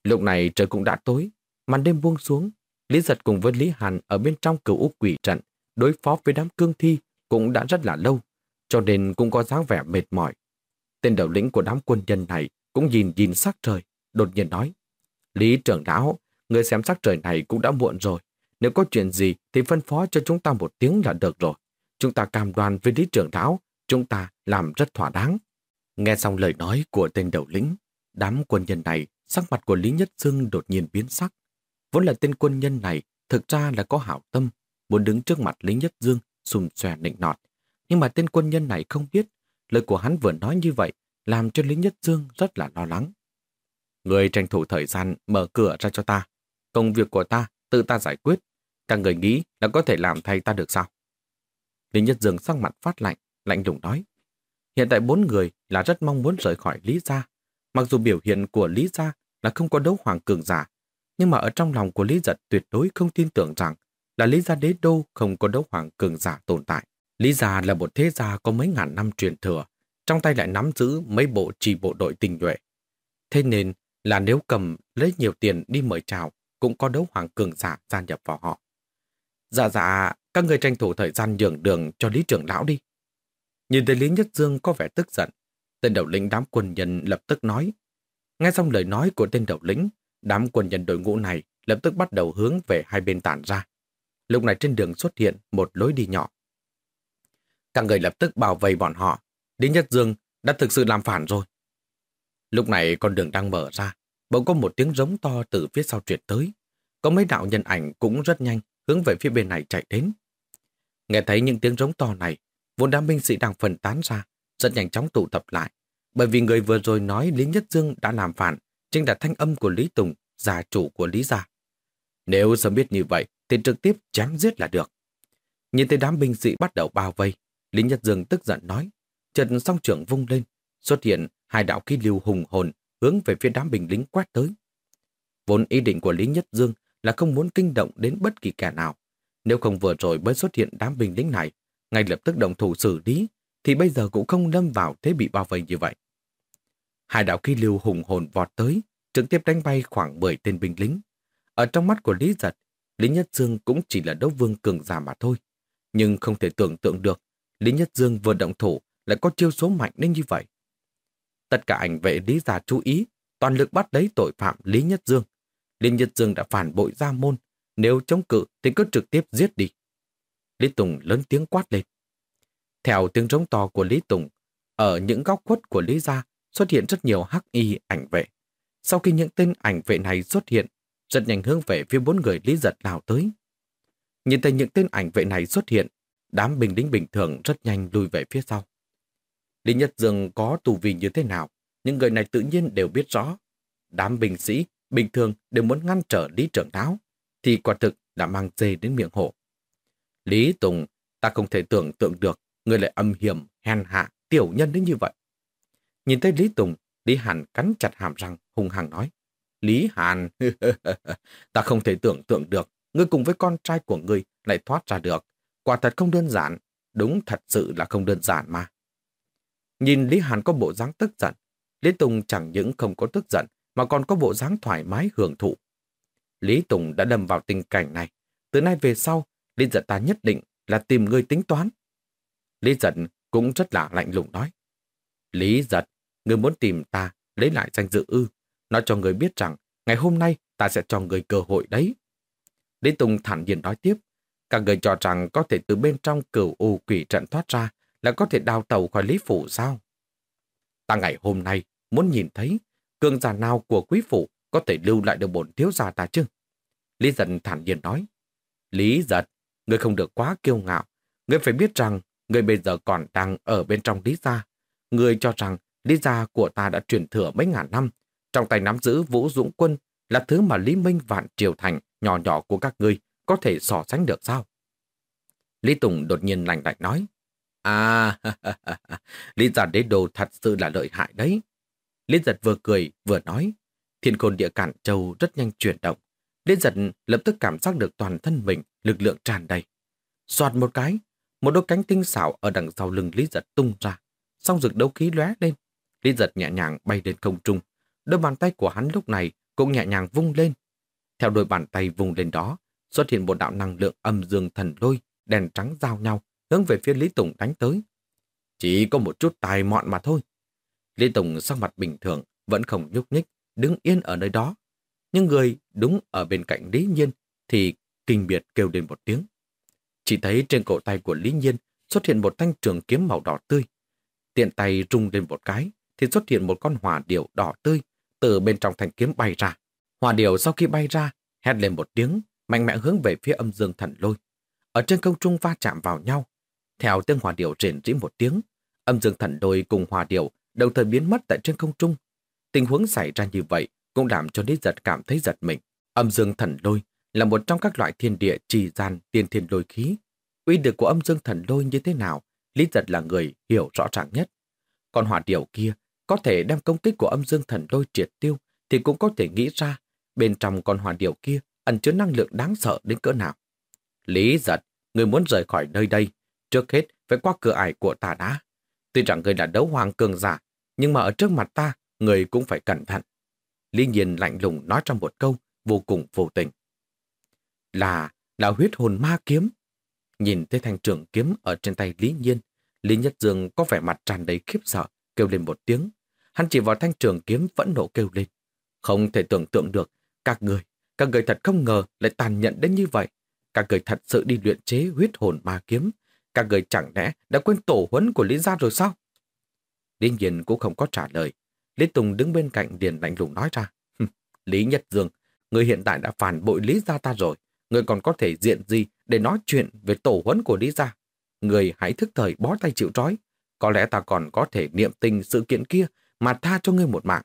Lúc này trời cũng đã tối, màn đêm buông xuống. Lý Giật cùng với Lý Hàn ở bên trong cửu úc quỷ trận, đối phó với đám cương thi cũng đã rất là lâu, cho nên cũng có dáng vẻ mệt mỏi. Tên đầu lĩnh của đám quân nhân này cũng nhìn nhìn sắc trời, đột nhiên nói. Lý trưởng lão, người xem sắc trời này cũng đã muộn rồi. Nếu có chuyện gì thì phân phó cho chúng ta một tiếng là được rồi. Chúng ta cam đoan với lý trưởng lão, chúng ta làm rất thỏa đáng. Nghe xong lời nói của tên đầu lĩnh, đám quân nhân này, sắc mặt của Lý Nhất Dương đột nhiên biến sắc. Vốn là tên quân nhân này, thực ra là có hảo tâm, muốn đứng trước mặt Lý Nhất Dương, xùm xòe nịnh nọt. Nhưng mà tên quân nhân này không biết, lời của hắn vừa nói như vậy, làm cho Lý Nhất Dương rất là lo lắng. Người tranh thủ thời gian mở cửa ra cho ta. Công việc của ta, tự ta giải quyết. Các người nghĩ là có thể làm thay ta được sao? Lý Nhất Dương sắc mặt phát lạnh, lạnh lùng nói. Hiện tại bốn người là rất mong muốn rời khỏi Lý Gia. Mặc dù biểu hiện của Lý Gia là không có đấu hoàng cường giả, nhưng mà ở trong lòng của Lý Giật tuyệt đối không tin tưởng rằng là Lý Gia đế đô không có đấu hoàng cường giả tồn tại. Lý Gia là một thế gia có mấy ngàn năm truyền thừa, trong tay lại nắm giữ mấy bộ trì bộ đội tình nhuệ. Thế nên là nếu cầm lấy nhiều tiền đi mời chào, cũng có đấu hoàng cường giả gia nhập vào họ. Dạ dạ, các người tranh thủ thời gian nhường đường cho Lý trưởng lão đi. Nhìn thấy Lý Nhất Dương có vẻ tức giận, tên đầu lĩnh đám quân nhân lập tức nói. Nghe xong lời nói của tên đầu lĩnh, đám quân nhân đội ngũ này lập tức bắt đầu hướng về hai bên tản ra. Lúc này trên đường xuất hiện một lối đi nhỏ. Các người lập tức bảo vệ bọn họ. Lý Nhất Dương đã thực sự làm phản rồi. Lúc này con đường đang mở ra, bỗng có một tiếng rống to từ phía sau truyền tới. Có mấy đạo nhân ảnh cũng rất nhanh hướng về phía bên này chạy đến. Nghe thấy những tiếng rống to này, vốn đám binh sĩ đang phần tán ra, rất nhanh chóng tụ tập lại. Bởi vì người vừa rồi nói Lý Nhất Dương đã làm phản, chính là thanh âm của Lý Tùng, gia chủ của Lý Gia. Nếu sớm biết như vậy, thì trực tiếp chém giết là được. Nhìn thấy đám binh sĩ bắt đầu bao vây, Lý Nhất Dương tức giận nói, trần song trưởng vung lên, xuất hiện hai đạo khí lưu hùng hồn hướng về phía đám binh lính quét tới. Vốn ý định của Lý Nhất Dương là không muốn kinh động đến bất kỳ kẻ nào. Nếu không vừa rồi mới xuất hiện đám binh lính này, ngay lập tức động thủ xử lý, thì bây giờ cũng không lâm vào thế bị bao vây như vậy. Hai đạo khí lưu hùng hồn vọt tới, trực tiếp đánh bay khoảng 10 tên binh lính. Ở trong mắt của Lý Giật, Lý Nhất Dương cũng chỉ là đấu vương cường giả mà thôi. Nhưng không thể tưởng tượng được, Lý Nhất Dương vừa động thủ lại có chiêu số mạnh đến như vậy. Tất cả ảnh vệ Lý Gia chú ý, toàn lực bắt lấy tội phạm Lý Nhất Dương. Lý Nhất Dương đã phản bội gia môn, nếu chống cự thì cứ trực tiếp giết đi. Lý Tùng lớn tiếng quát lên. Theo tiếng rống to của Lý Tùng, ở những góc khuất của Lý Gia xuất hiện rất nhiều hắc y ảnh vệ. Sau khi những tên ảnh vệ này xuất hiện, rất nhanh hướng về phía bốn người Lý Giật lao tới. Nhìn thấy những tên ảnh vệ này xuất hiện, đám bình lính bình thường rất nhanh lùi về phía sau. Lý Nhất Dương có tù vì như thế nào, những người này tự nhiên đều biết rõ. Đám binh sĩ bình thường đều muốn ngăn trở Lý trưởng lão, thì quả thực đã mang dê đến miệng hộ. Lý Tùng, ta không thể tưởng tượng được người lại âm hiểm, hèn hạ, tiểu nhân đến như vậy. Nhìn thấy Lý Tùng, Lý Hàn cắn chặt hàm răng, hung hăng nói. Lý Hàn, ta không thể tưởng tượng được, ngươi cùng với con trai của ngươi lại thoát ra được. Quả thật không đơn giản, đúng thật sự là không đơn giản mà. Nhìn Lý Hàn có bộ dáng tức giận, Lý Tùng chẳng những không có tức giận, mà còn có bộ dáng thoải mái hưởng thụ. Lý Tùng đã đâm vào tình cảnh này. Từ nay về sau, Lý giật ta nhất định là tìm người tính toán. Lý giật cũng rất là lạnh lùng nói. Lý giật, người muốn tìm ta lấy lại danh dự ư. Nói cho người biết rằng ngày hôm nay ta sẽ cho người cơ hội đấy. Lý Tùng thản nhiên nói tiếp. Các người cho rằng có thể từ bên trong cửu u quỷ trận thoát ra là có thể đào tàu khỏi Lý Phủ sao? Ta ngày hôm nay muốn nhìn thấy cường giả nào của quý phủ có thể lưu lại được bổn thiếu gia ta chứ? Lý giật thản nhiên nói. Lý giật, người không được quá kiêu ngạo. Người phải biết rằng người bây giờ còn đang ở bên trong Lý gia. Người cho rằng Lý gia của ta đã truyền thừa mấy ngàn năm. Trong tay nắm giữ Vũ Dũng Quân là thứ mà Lý Minh Vạn Triều Thành nhỏ nhỏ của các ngươi có thể so sánh được sao? Lý Tùng đột nhiên lạnh lạnh nói. À, Lý giật đế đồ thật sự là lợi hại đấy. Lý giật vừa cười vừa nói. Thiên khôn địa cản châu rất nhanh chuyển động. Lý giật lập tức cảm giác được toàn thân mình lực lượng tràn đầy. Xoạt một cái, một đôi cánh tinh xảo ở đằng sau lưng Lý giật tung ra. Xong rực đấu khí lóe lên. Lý giật nhẹ nhàng bay lên không trung. Đôi bàn tay của hắn lúc này cũng nhẹ nhàng vung lên. Theo đôi bàn tay vung lên đó, xuất hiện một đạo năng lượng âm dương thần lôi, đèn trắng giao nhau, hướng về phía Lý Tùng đánh tới. Chỉ có một chút tài mọn mà thôi. Lý Tùng sắc mặt bình thường, vẫn không nhúc nhích, đứng yên ở nơi đó. Nhưng người đúng ở bên cạnh Lý Nhiên thì kinh biệt kêu lên một tiếng. Chỉ thấy trên cổ tay của Lý Nhiên xuất hiện một thanh trường kiếm màu đỏ tươi. Tiện tay rung lên một cái thì xuất hiện một con hỏa điểu đỏ tươi từ bên trong thanh kiếm bay ra. Hỏa điểu sau khi bay ra, hét lên một tiếng, mạnh mẽ hướng về phía âm dương thần lôi. Ở trên không trung va chạm vào nhau. Theo tiếng hỏa điệu rền rĩ một tiếng, âm dương thần đôi cùng hỏa điệu đồng thời biến mất tại trên không trung. Tình huống xảy ra như vậy cũng làm cho Lý Giật cảm thấy giật mình. Âm dương thần lôi là một trong các loại thiên địa trì gian tiên thiên lôi khí. Uy lực của âm dương thần lôi như thế nào, Lý Giật là người hiểu rõ ràng nhất. Còn hỏa điệu kia có thể đem công kích của âm dương thần lôi triệt tiêu thì cũng có thể nghĩ ra bên trong con hỏa điệu kia ẩn chứa năng lượng đáng sợ đến cỡ nào. Lý Giật, người muốn rời khỏi nơi đây, trước hết phải qua cửa ải của ta đã. Tuy rằng người là đấu hoàng cường giả, nhưng mà ở trước mặt ta, người cũng phải cẩn thận. Lý Nhiên lạnh lùng nói trong một câu, vô cùng vô tình. Là, là huyết hồn ma kiếm. Nhìn thấy thanh trường kiếm ở trên tay Lý Nhiên, Lý Nhất Dương có vẻ mặt tràn đầy khiếp sợ, kêu lên một tiếng. Hắn chỉ vào thanh trường kiếm vẫn nộ kêu lên. Không thể tưởng tượng được, các người, các người thật không ngờ lại tàn nhẫn đến như vậy. Các người thật sự đi luyện chế huyết hồn ma kiếm. Các người chẳng lẽ đã quên tổ huấn của Lý Gia rồi sao? Lý Nhiên cũng không có trả lời. Lý Tùng đứng bên cạnh Điền lạnh lùng nói ra. Lý Nhất Dương, người hiện tại đã phản bội Lý Gia ta rồi. Người còn có thể diện gì để nói chuyện về tổ huấn của Lý Gia? Người hãy thức thời bó tay chịu trói. Có lẽ ta còn có thể niệm tình sự kiện kia mà tha cho ngươi một mạng.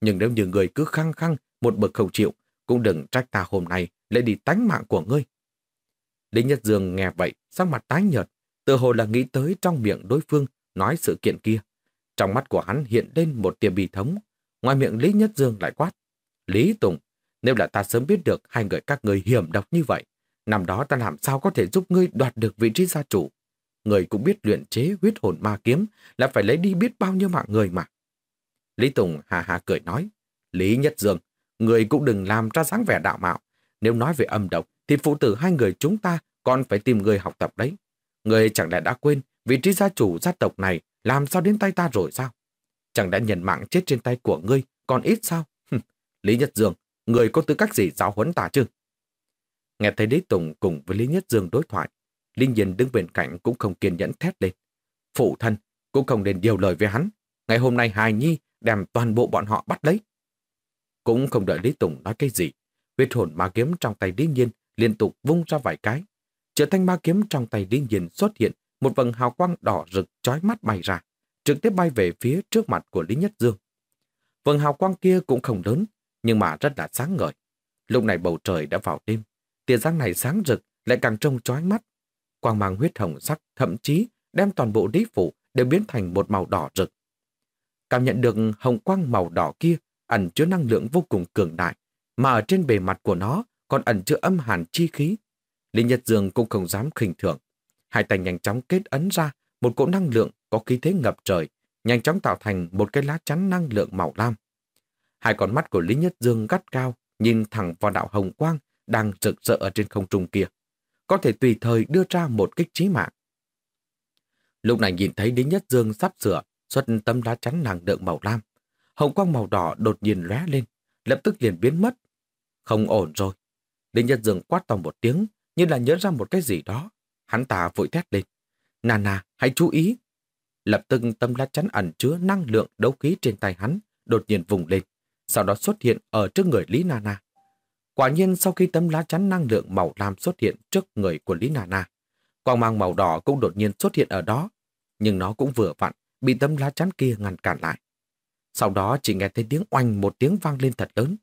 Nhưng nếu như người cứ khăng khăng một bậc không chịu, cũng đừng trách ta hôm nay lại đi tánh mạng của ngươi. Lý Nhất Dương nghe vậy, sắc mặt tái nhợt, tự hồ là nghĩ tới trong miệng đối phương nói sự kiện kia. Trong mắt của hắn hiện lên một tia bì thống. Ngoài miệng Lý Nhất Dương lại quát. Lý Tùng, nếu là ta sớm biết được hai người các người hiểm độc như vậy, năm đó ta làm sao có thể giúp ngươi đoạt được vị trí gia chủ. Người cũng biết luyện chế huyết hồn ma kiếm là phải lấy đi biết bao nhiêu mạng người mà. Lý Tùng hà hà cười nói. Lý Nhất Dương, người cũng đừng làm ra dáng vẻ đạo mạo. Nếu nói về âm độc, thì phụ tử hai người chúng ta còn phải tìm người học tập đấy. Người chẳng lẽ đã quên vị trí gia chủ gia tộc này làm sao đến tay ta rồi sao? Chẳng đã nhận mạng chết trên tay của ngươi, còn ít sao? Lý Nhất Dương, người có tư cách gì giáo huấn ta chứ? Nghe thấy Lý Tùng cùng với Lý Nhất Dương đối thoại, Linh Nhiên đứng bên cạnh cũng không kiên nhẫn thét lên. Phụ thân, cũng không nên điều lời với hắn. Ngày hôm nay Hài Nhi đem toàn bộ bọn họ bắt lấy. Cũng không đợi Lý Tùng nói cái gì. Huyết hồn ma kiếm trong tay Lý Nhiên liên tục vung ra vài cái. Trở thanh ma kiếm trong tay Lý Nhiên xuất hiện một vầng hào quang đỏ rực chói mắt bay ra, trực tiếp bay về phía trước mặt của Lý Nhất Dương. Vầng hào quang kia cũng không lớn, nhưng mà rất là sáng ngời. Lúc này bầu trời đã vào đêm, tia sáng này sáng rực lại càng trông chói mắt. Quang mang huyết hồng sắc thậm chí đem toàn bộ lý phủ đều biến thành một màu đỏ rực. Cảm nhận được hồng quang màu đỏ kia ẩn chứa năng lượng vô cùng cường đại, mà ở trên bề mặt của nó còn ẩn chứa âm hàn chi khí. Lý Nhật Dương cũng không dám khinh thường. Hai tay nhanh chóng kết ấn ra một cỗ năng lượng có khí thế ngập trời, nhanh chóng tạo thành một cái lá chắn năng lượng màu lam. Hai con mắt của Lý Nhất Dương gắt cao, nhìn thẳng vào đạo hồng quang đang rực rỡ ở trên không trung kia. Có thể tùy thời đưa ra một kích trí mạng. Lúc này nhìn thấy Lý Nhất Dương sắp sửa xuất tấm lá chắn nàng đượng màu lam. Hồng quang màu đỏ đột nhiên lóe lên, lập tức liền biến mất. Không ổn rồi. Lý Nhất Dương quát to một tiếng, như là nhớ ra một cái gì đó. Hắn ta vội thét lên. Nana, hãy chú ý. Lập tức tấm lá chắn ẩn chứa năng lượng đấu khí trên tay hắn, đột nhiên vùng lên, sau đó xuất hiện ở trước người Lý Nana. Quả nhiên sau khi tấm lá chắn năng lượng màu lam xuất hiện trước người của Lý Nana, quang mang màu đỏ cũng đột nhiên xuất hiện ở đó, nhưng nó cũng vừa vặn bị tấm lá chắn kia ngăn cản lại. Sau đó chỉ nghe thấy tiếng oanh một tiếng vang lên thật lớn.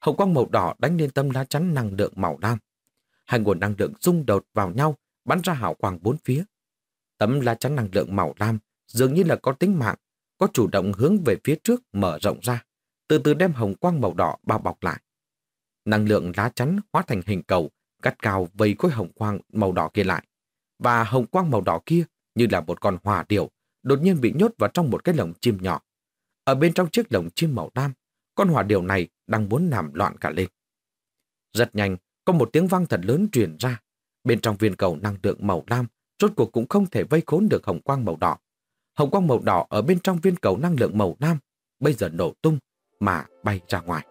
hậu quang màu đỏ đánh lên tấm lá chắn năng lượng màu lam. Hai nguồn năng lượng xung đột vào nhau, bắn ra hào quang bốn phía. Tấm lá chắn năng lượng màu lam dường như là có tính mạng, có chủ động hướng về phía trước mở rộng ra, từ từ đem hồng quang màu đỏ bao bọc lại. Năng lượng lá chắn hóa thành hình cầu, cắt cao vây khối hồng quang màu đỏ kia lại. Và hồng quang màu đỏ kia như là một con hòa điểu, đột nhiên bị nhốt vào trong một cái lồng chim nhỏ. Ở bên trong chiếc lồng chim màu lam, con hỏa điểu này đang muốn làm loạn cả lên. Rất nhanh, có một tiếng vang thật lớn truyền ra. Bên trong viên cầu năng lượng màu lam, rốt cuộc cũng không thể vây khốn được hồng quang màu đỏ. Hồng quang màu đỏ ở bên trong viên cầu năng lượng màu lam bây giờ nổ tung mà bay ra ngoài.